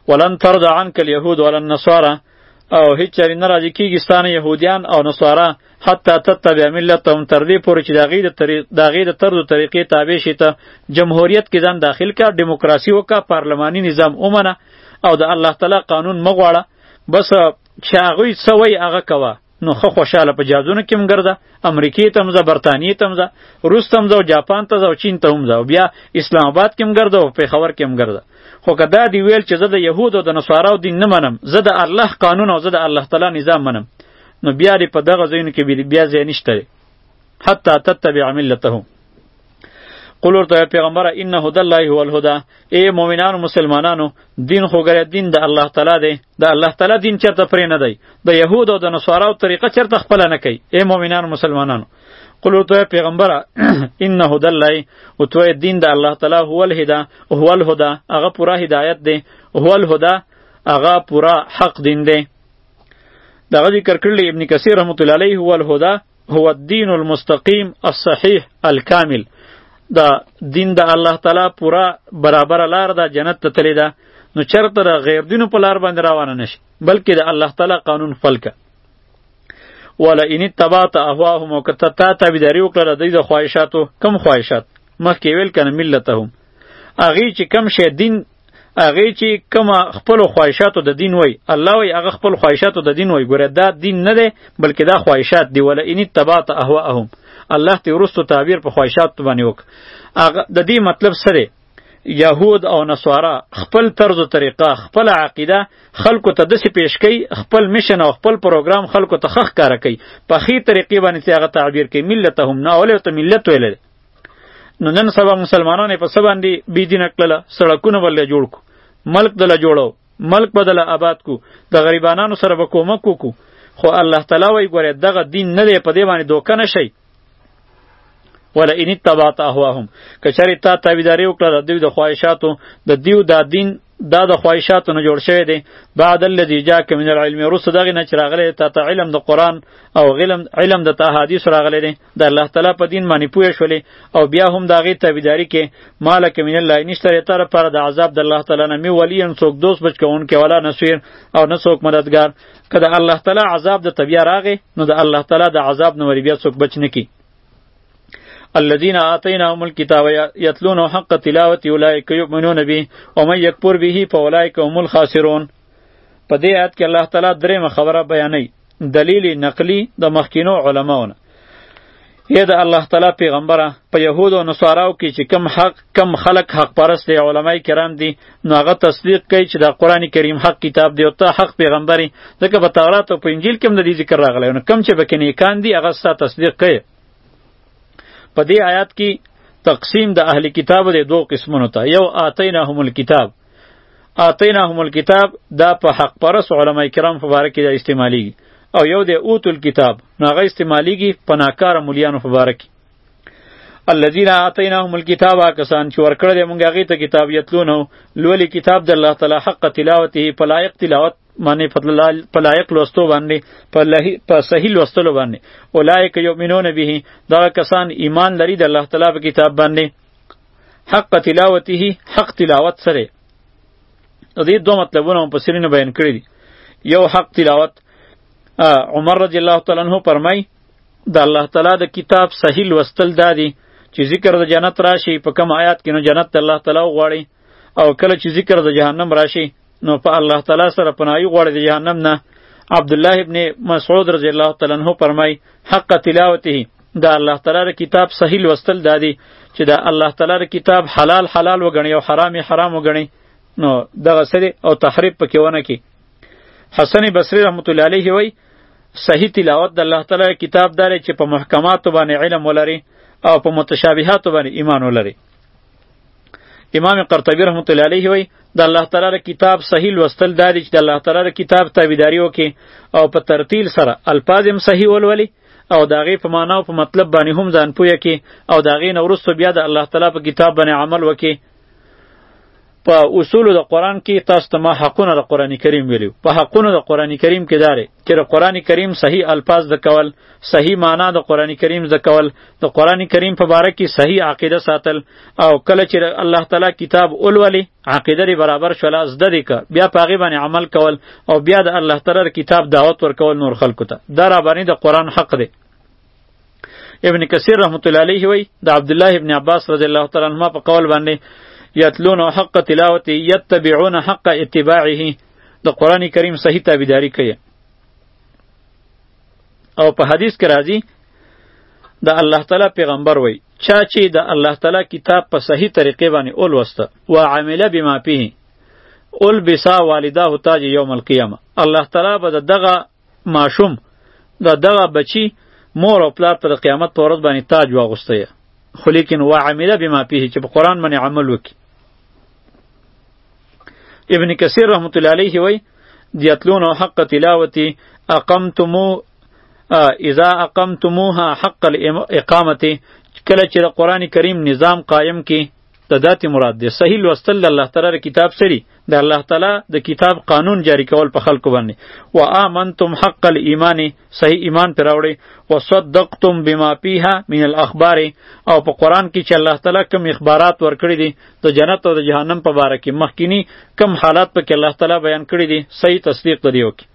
ولن ترد عنک اليهود ولا النصارى او هیڅ چری نه راضی کیږي ستانه يهوديان او نصارا حتی تتبع ملتهم تر دې پورې چې دغې د طریق دغې د طرز طریقې تابع شي ته جمهوریت کې ځان داخل کا دیموکراسي وکا پارلماني نظام اومنه او د الله تعالی قانون مغواړه بس چې هغه سوي هغه کوه نو خه خوشاله په جادونو کې مګرده امریکې ته مزه برتانیې ته مزه روس ته مزه او جاپان ته او چین ته مزه او بیا اسلام آباد کې مګرده او په خبر کې مګرده خو کدا دی ویل چې زه د یهود او د نصاراو دین نه منم زه د الله قانون او زه د الله تعالی نظام منم نو بیا دې په دغه ځایونو کې بیا ځای نشته حتی تتبع ملتهم قل ورته پیغمبر ان هدى الله هو الهدى اے مؤمنانو مسلمانانو دین خو ګره دین د الله تعالی دی د الله تعالی دین چرته پرې نه دی د یهود او د نصاراو طریقه چرته خپل نه کوي اے مؤمنانو مسلمانانو قل ورته پیغمبر ان هدى الله او تو دین د الله تعالی هو الهدى هو الهدى هغه پورا هدایت دی هو الهدى هغه پورا حق دین دی دغه ذکر کړل ابن کثیر رحمت الله علیه هو الهدى هو الدین المستقیم الصحیح الکامل دا دین د الله تعالی پورا برابر لار ده جنت ته تللی ده نو چرته د غیر دینو په لار باندې روانه نشي بلکې د الله تعالی قانون خپل که ولا ان تبعت اهواهم وکته تا تابعداري وکړه د دوی د خواهشاتو کم خواهشات مخکې ویل کنه ملتهم هغه چې کم شی دین هغه چې کومه خپل خواهشاتو د دین وای الله وای هغه خپل خواهشاتو د دین وای ګوره دا دین نه دی بلکې دا خواهشات دی ولا ان تبعت اهواهم الله ته ورستو تعبیر په خواهشات باندې وک هغه د دې مطلب سره یهود او نصارا خپل طرز و طریقه خپل عقیده خلکو ته دسی پیش کوي خپل میشن او خپل پروګرام خلکو ته خخ کار کوي په خې طریقې باندې هغه تعبیر کوي ملتهم نه اولې ته ملت ویل نو نن سبا مسلمانان په سبا باندې بی دین کړل سړکونه ولې جوړ کو ملک دل جوړو ملک بدل آباد کو د غریبانو سره به کومک کو خو الله تعالی وی ګوره دغه دین نه دی په دې باندې دوکه نشي ولا ان تبعت اهواهم کچری تا تابعداري وکړه د دوی د خواهشاتو د دیو دا دین دا د خواهشاتو نه جوړ شوی دی بعد الذي جاءك من العلم رس دغه نه چراغله تا ته علم د قران او علم علم د احادیث راغلی دی د الله تعالی په دین باندې پوه شولې او بیا هم دا غي تابعداري کې مالک من الله نشته ری تر پر د عذاب د الله تعالی نه می ولی ان څوک دوست بچ کون کې ولا نسویر او نه څوک مددگار کله الله تعالی عذاب د طبيعه راغې نو د الله تعالی د عذاب نو بیا څوک بچ نه کی الذين آتيناهم الكتاب يتلونه حق تلاوته أولئك يؤمنون به ومن يكفر به فأولئك هم الخاسرون په دې آیت کې الله تعالی درېمه خبره بیانوي دلیل نقلی د مخکینو علماونه یې د الله تعالی پیغمبره په یهود او نصاراو کې چې کم حق کم خلق حق پرست دی علماي کرام دي نو هغه تصدیق کوي چې د قران کریم حق کتاب دی او ته حق پیغمبري ځکه په تورات او په انجیل کې هم د دې ذکر راغلی نو کم چې بکې نیکان دي هغه ستا تصدیق کوي په دې آیات کې تقسیم د اهل کتاب د دوه قسمونو ته یو آتیناهم الکتاب اعطیناهم الکتاب دا په حق پرس علما کرام مبارک دا استعمالی او یو د اوت الکتاب نو هغه استعمالیږي په ناکاره مليانو مبارک الذين اعطيناهم الكتاب کسان چې ورکړل موږ هغه ته کتاب یتلونه لولي کتاب د الله تعالی حق تلاوته په لایق تلاوت معنی په لایق لوستو باندې په صحیح لوستلو باندې اولایک یؤمنون به دا کسان ایمان لري د الله تعالی په کتاب باندې حق تلاوته حق تلاوت سره د دې دوه مطلبونه هم په سرینو بیان کړی دي یو حق تلاوت عمر رضی الله تعالی عنہ فرمای د الله تعالی د کتاب صحیح لوستل دادی چې ذکر د جنت راشي په کم آیات کې نو جنت الله تعالی غواړي او کله چې ذکر د جهنم راشي نو په الله تعالی سره پناهي غواړي د جهنم نه عبد الله ابن مسعود رضی الله تعالی عنہ فرمای حق تلاوته دا الله تعالی د کتاب صحیح لوستل دادی چې دا الله تعالی د کتاب حلال حلال وګڼي او حرام حرام وګڼي نو دغه سری او تخریب پکې ونه کی حسن بصری رحمت الله علیه وی صحیح تلاوت د الله تعالی کتاب داره چې په محکماتو باندې علم ولري او په متشابهاتو باندې ایمان ولري امام قرطبی رحمت الله علیه وی د الله تعالی ر کتاب صحیح لوستل دا دی چې د الله تعالی ر کتاب تابعداري وکي او په ترتیل سره الفاظ هم صحیح ولولي او داغه په معنا او په مطلب باندې هم ځان پوهه کی او داغه نورستو بیا د الله تعالی په کتاب باندې عمل وکي په اصول د قران کې تاسو ته ما حقونه د قران کریم ویلو په حقونه د قران کریم کې داره چې د قران کریم صحیح الفاظ د کول صحیح معنا د قران کریم د کول د قران کریم په باره کې صحیح عقیده ساتل او کله چې الله تعالی کتاب اولولي عقیده ری برابر شول از د دې ک بیا په هغه باندې عمل کول او بیا د الله تعالی کتاب دعوت ورکول نور خلکو ته دا را باندې د قران حق دی ابن کثیر رحمت الله علیه وی د عبد الله ابن عباس رضی الله تعالی عنهما په قول باندې یتلون حق تلاوته یتبعون حق اتباعه د قران کریم صحیح تابعداري کوي او په حدیث کې راځي د الله تعالی پیغمبر وای چا چې د الله تعالی کتاب په صحیح طریقې باندې اول وسته و عامله بما فيه اول بسا والداه تاج یوم القیامه الله تعالی به دغه ماشوم دا دغه بچی مور او پلار ته د قیامت په ورځ باندې تاج واغوستی خو لیکن و عمله بما فيه چې په قران باندې عمل وکړي ابن کثیر رحمت الله علیه وی دیتلون حق تلاوتی اقمتمو اذا اقمتموها حق الاقامه کله چې د قران کریم نظام قائم کی د داتې مراد دی صحیح لوستل د الله تعالی کتاب سری د الله تعالی د کتاب قانون جاری کول په خلکو باندې و امنتم حق الايمان صحیح ایمان پر راوړي و صدقتم بما فيها من الاخبار او په قران کې چې الله تعالی کوم اخبارات ورکړي دي د جنت او د جهنم په باره کې مخکینی کم حالات په کې الله تعالی بیان کړي دي صحیح تصدیق دی وکي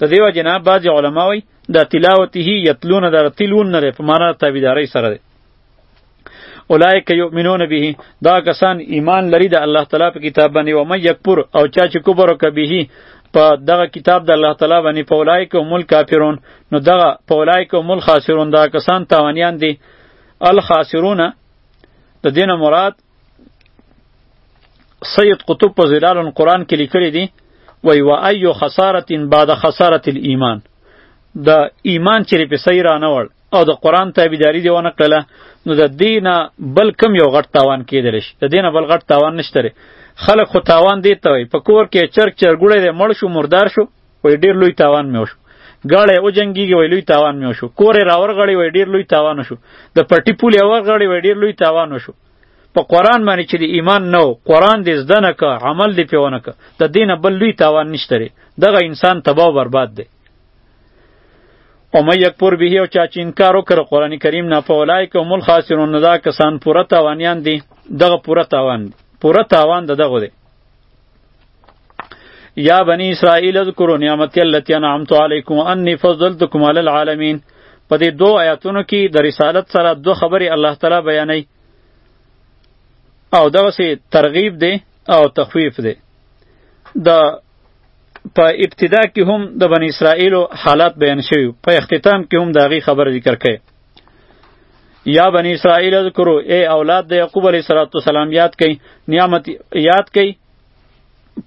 د دیو جناب بعض علماوی د تلاوته یتلون در تلون نه په معنا تابعداري سره دی اولایک یؤمنون به دا کسان ایمان لري د الله تعالی په کتاب باندې او مې یکپور او چا چې کبر وکبه په دغه کتاب د الله تعالی باندې په اولایک هم الکافرون نو دغه په اولایک هم الخاسرون دا کسان تاوانیان دي الخاسرون د دینه مراد سید قطب په ظلال القرآن کې لیکلی دی وای و ایو خسارت بعد خسارت الايمان د ایمان چې په سیر نه وړ او د قرآن تابعداري دی ونه کړله نو د دینه بل کم یو غټ تاوان کېدلی شي د دینه بل غټ تاوان نشته خلک خو تاوان دی ته وای په کور کې چرک چرګوړی دی مړ شو مردار شو وای ډیر لوی تاوان مې وشو ګاړی او جنگیږي وای لوی تاوان مې وشو کور را ورغړی وای ډیر لوی تاوان وشو د پټی پولی ورغړی وای ډیر لوی تاوان وشو په قران باندې چې د ایمان نو قران دې زده نه که عمل دې پیونه که د دین بل لوی تاوان نشته لري دغه انسان تباہ او برباد دی او مې یک پور به او چا چې انکار وکړ قران کریم نه فولای کوم الخاسرون دا کسان پوره تاوانیان دي دغه پوره تاوان دي پوره تاوان دغه دی یا بنی اسرائیل اذکروا نعمتی التي انعمت علیکم انی فضلتکم علی العالمین په دې دوه آیاتونو کې د رسالت سره دوه خبرې الله تعالی بیانوي او دغه سي ترغیب دی او تخویف دی د په ابتدا کې هم د بنی اسرائیل حالات بیان شوی په اختتام کې هم داغي خبر ذکر کړي یا بنی اسرائیل اذکرو ای اولاد د یعقوب علیه السلام یاد کئ نعمت یاد کئ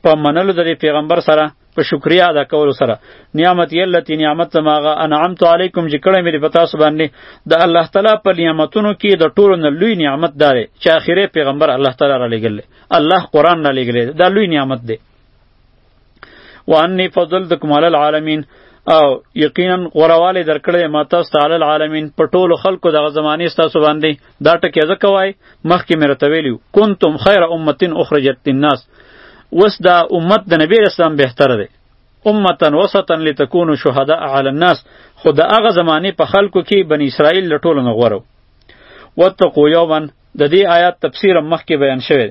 په منلو د پیغمبر سره په شکریا ادا کولو سره نعمت یلتی نعمت زماغه انعمت علیکم چې کړه مې په تاسو باندې د الله تعالی په نعمتونو کې د ټولو نه لوی نعمت دار چې اخیره پیغمبر الله تعالی را لګل الله قران را لګل دا لوی نعمت دی وانی فضلتکم علی العالمین او یقینا غورواله درکړې ما تاسو ته علی العالمین په ټولو خلکو دغه زمانه تاسو باندې دا ټکی ځکه وای مخکې مې رته ویلو کنتم خیر امتن اخرجت للناس وس دا امت د نبی اسلام بهتر دی امتن وسطا لتكونوا شهداء علی الناس خو د هغه زمانه په خلکو کې بنی اسرائیل له ټولو نه غورو واتقوا یوما د دې آیات تفسیر مخکې بیان شوی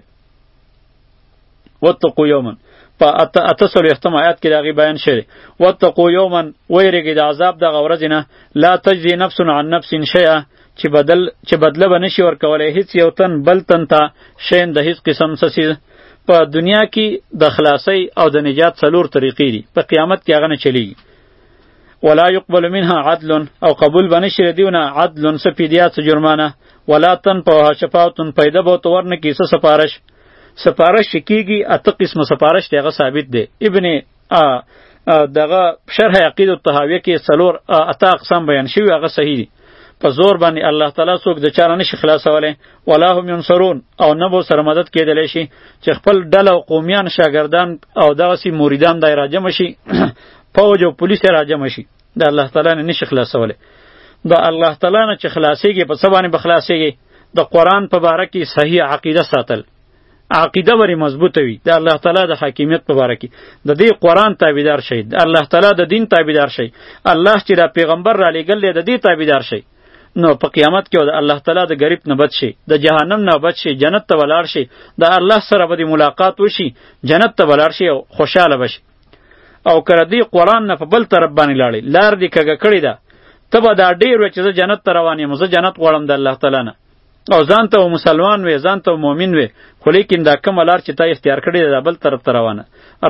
وتقو یوما په اته اته سلو اختم آیات کې داغي بیان شوی وتقو یوما ویریږي د عذاب دغه ورځ نه لا تجزی نفس عن نفس شیئا چې بدل چې بدله به نشي ورکولای هیڅ یو تن بل تن ته شین د هیڅ قسم سسیز په دنیا کې د خلاصي او د نجات څلور طریقې دي په قیامت کې هغه نه چلیږي ولا يقبل منها عدل او قبول بنه شری دیونه عدل څه پیدیا څه جرمانه ولا تن په شفاعتن پیدا بو تو ورنه کی څه سفارش سفارش کیږي اته قسم سفارش دغه ثابت دی ابن دغه شرح عقید الطحاویه کې څلور اته اقسام بیان شوی هغه صحیح دی په زور باندې الله تعالی څوک د چاره نشي خلاصولی ولا هم ينصرون او نه به سره مدد کېدلی شي چې خپل ډله او قومیان شاګردان او دغسې مریدان دای راجمع شي فوج او پولیس یې راجمع شي د الله تعالی نه نشي خلاصولی د الله تعالی نه چې خلاصېږي په څه باندې به خلاصېږي د قرآن په باره کې صحیح عقیده ساتل عقیده وری مضبوطه وي د الله تعالی د حاکمیت په باره کې د دې قرآن تابعدار شئ د الله تعالی د دین تابعدار شئ الله چې دا پیغمبر را لېږلی د دې تابعدار شئ نو په قیامت کې د الله تعالی د غریب نه بچ شي د جهنم نه بچ شي جنت ته ولاړ شي د الله سره به ملاقات وشي جنت ته ولاړ شي او خوشاله بشي او کړه دی قران نه په بل طرف باندې لاړی لار دی کګه کړی ده ته به دا ډیر وچ زه جنت ته روان یم زه جنت غواړم د الله تعالی نه او ځان ته مسلمان وې ځان ته مؤمن وې خو لیکن دا کومه لار چې تا اختیار کړې ده بل طرف ته روانه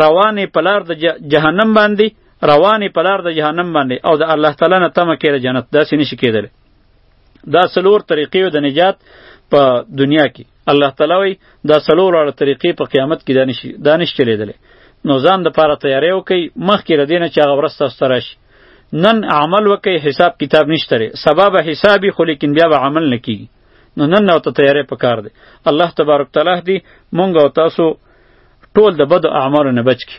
روانې په لار د جهنم باندې رواني په لار د جهنم باندې او د الله تعالی نه تمه کړي جنت داسې نشي کېدلی دا څلور طریقې د نجات په دنیا کې الله تعالی وي دا څلور اړه طریقې په قیامت کې دانش دانش چلیدلې نو ځان د پاره تیاری وکي مخکې ردینه چې هغه ورسته سترش نن عمل وکي حساب کتاب نشته سبب حسابي خو لیکن بیا به عمل نکي نو نن نو ته تیاری پکار دی الله تبارک تعالی دی مونږ او تاسو ټول د بد اعمالو نه بچ کی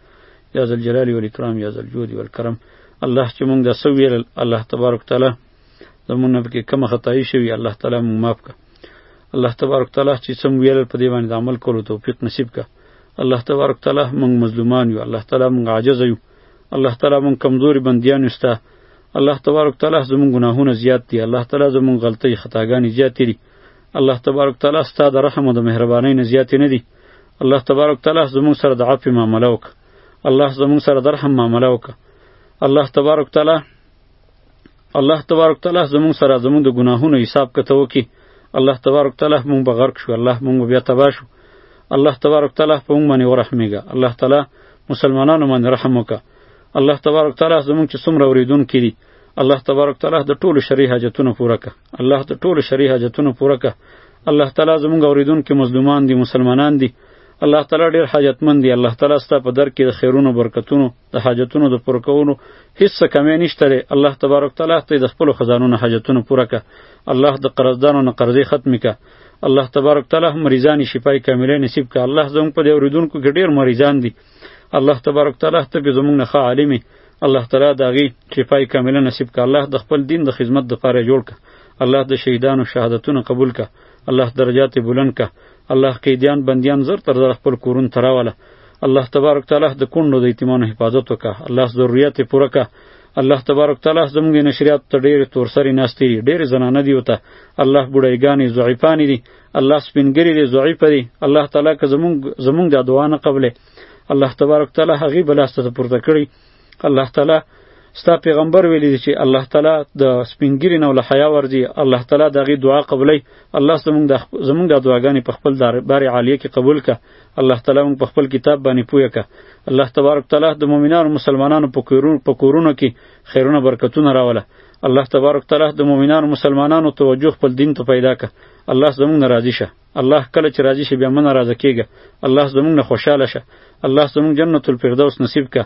یا ذل جلال و الاکرام یا ذل جود و الکرم الله چې مونږ دا سو ویل الله تبارک تعالی زمونږ نه پکې کومه خدای شوی الله تعالی مونږ معاف کړه الله تبارک تعالی چې سم ویل په دې باندې عمل کولو توفیق نصیب کړه الله تبارک تعالی مونږ مظلومان یو الله تعالی مونږ عاجز یو الله تعالی مونږ کمزوري بندیان یو ستا الله تبارک تعالی زمونږ ګناهونه زیات دي الله تعالی زمونږ غلطۍ خطاګانې زیاتې دي الله تبارک تعالی ستا د رحم او د مهربانۍ نه زیاتې نه دي الله تبارک تعالی زموږ سره د عفو معامله وکړه الله زموږ سره د رحم معامله وکړه الله تبارک تعالی الله تبارک تعالی زموږ سره زموږ د ګناهونو حساب کته وکړي الله تبارک تعالی مونږ به غرق شو الله مونږ بیا تباه شو الله تبارک تعالی په مونږ باندې ورحمېږه الله تعالی مسلمانانو باندې رحم وکړه الله تبارک تعالی زمونږ چې څومره اورېدونکي دي الله تبارک تعالی د ټولو شرعي حاجتونو پوره کړه الله د ټولو شرعي حاجتونو پوره کړه الله تعالی زمونږ اوریدونکو مظلومان دي مسلمانان دي الله تعالی ډیر حاجتمند دی الله تعالی ستا په در کې د خیرونو برکتونو د حاجتونو د پوره کولو هیڅ څه کمی نشته دی الله تبارک تعالی ته د خپلو خزانو نه حاجتونه پوره که الله د قرضدارو نه قرضې ختمې که الله تبارک تعالی مریضان شفای کامله نصیب که الله زموږ په دې اورېدونکو کې ډېر مریضان دي الله تبارک تعالی ته به زمونږ نه ښه عالم الله تعالی د هغې شفای کامله نصیب که الله د خپل دین د خدمت دپاره جوړ که الله د شهیدانو شهادتونه قبول که الله درجات بلند که الله قیدیان بندیان زر تر زر خپل کورون ته راوله الله تبارک تعالی د کونډو د یتیمانو حفاظت وکه الله ضرورت یې پوره که الله تبارک تعالی زموږ نشریات ته ډېرې تورسرې ناستې دي ډېرې زنانه دي ورته الله بوډایګانې ضعیفانې دي الله سپینګری دی ضعیف دی الله تعالی که زمونږ زمونږ د دعا نه قبلې الله تبارک تعالی هغه بلاسته ته پورته کړی الله تعالی ستا پیغمبر ویلی دی چې الله تعالی د سپینګری نه ول حیا ور دی الله تعالی دغه دعا قبلې الله زمونږ د زمونږ د دعاګانې په خپل دربار عالیه کې قبول ک الله تعالی مونږ په خپل کتاب باندې پوهه ک الله تبارک تعالی د مؤمنانو مسلمانانو په کورونو کې خیرونه برکتونه راوله الله تبارک تعالی د مؤمنانو مسلمانانو توجه خپل دین ته پیدا ک الله زمونږ نه راضی شه الله کله چې راضی شي بیا مونږ ناراضه کیږي الله زمونږ نه خوشاله شه الله زمونږ جنت الفردوس نصیب ک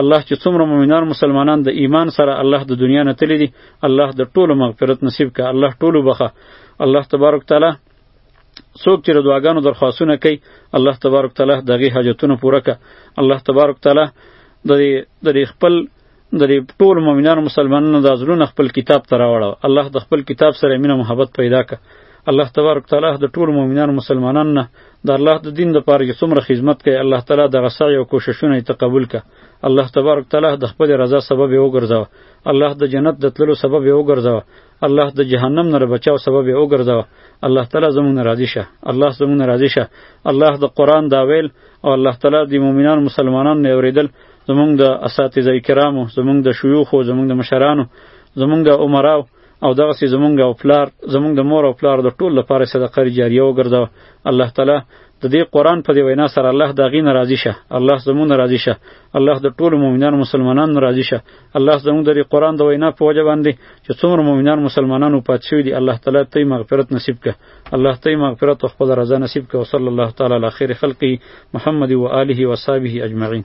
الله چې څومره مؤمنان مسلمانان د ایمان سره الله د دنیا نه تللی دي الله د ټولو مغفرت نصیب ک الله ټولو بخه الله تبارک تعالی څوک چې د دعاګانو درخواستونه کوي الله تبارک تعالی دغه حاجتونه پوره ک الله تبارک تعالی د د خپل د ټول مؤمنانو مسلمانانو د ازلون خپل کتاب ته راوړو الله د خپل کتاب سره مینه محبت پیدا ک الله تبارک تعالی د ټول مؤمنانو مسلمانانو نه د الله د دین د پاره چې څومره خدمت کوي الله تعالی د غسای او کوششونه یې تقبل ک الله تبارک تعالی د خپل رضا سبب یې وګرځاوه الله د جنت د تللو سبب یې وګرځاوه الله د جهنم نه بچاو سبب یې وګرځاوه الله تعالی زمونږ راضي شه الله زمونږ راضي شه الله د قران دا ویل او الله تعالی د مؤمنانو مسلمانانو نه اوریدل زمونږ د اساتذه کرامو زمونږ د شیوخو زمونږ د مشرانو زمونږ د عمراو او دغه سي زمونږ او پلار زمونږ د مور او پلار د ټول لپاره صدقه جاریه وګرځوه الله تعالی د دې قران په دی وینا سره الله دا غي ناراضي شه الله زموږ ناراضي شه الله د ټولو مؤمنانو مسلمانانو ناراضي شه الله زموږ د قران د وینا په وجه باندې چې څومره مؤمنان مسلمانانو پات شوی دی الله تعالی ته مغفرت نصیب کړه الله ته مغفرت او خپل رضا نصیب کړي صلی الله تعالی علی خیر خلقی محمد و آله و صحبه اجمعین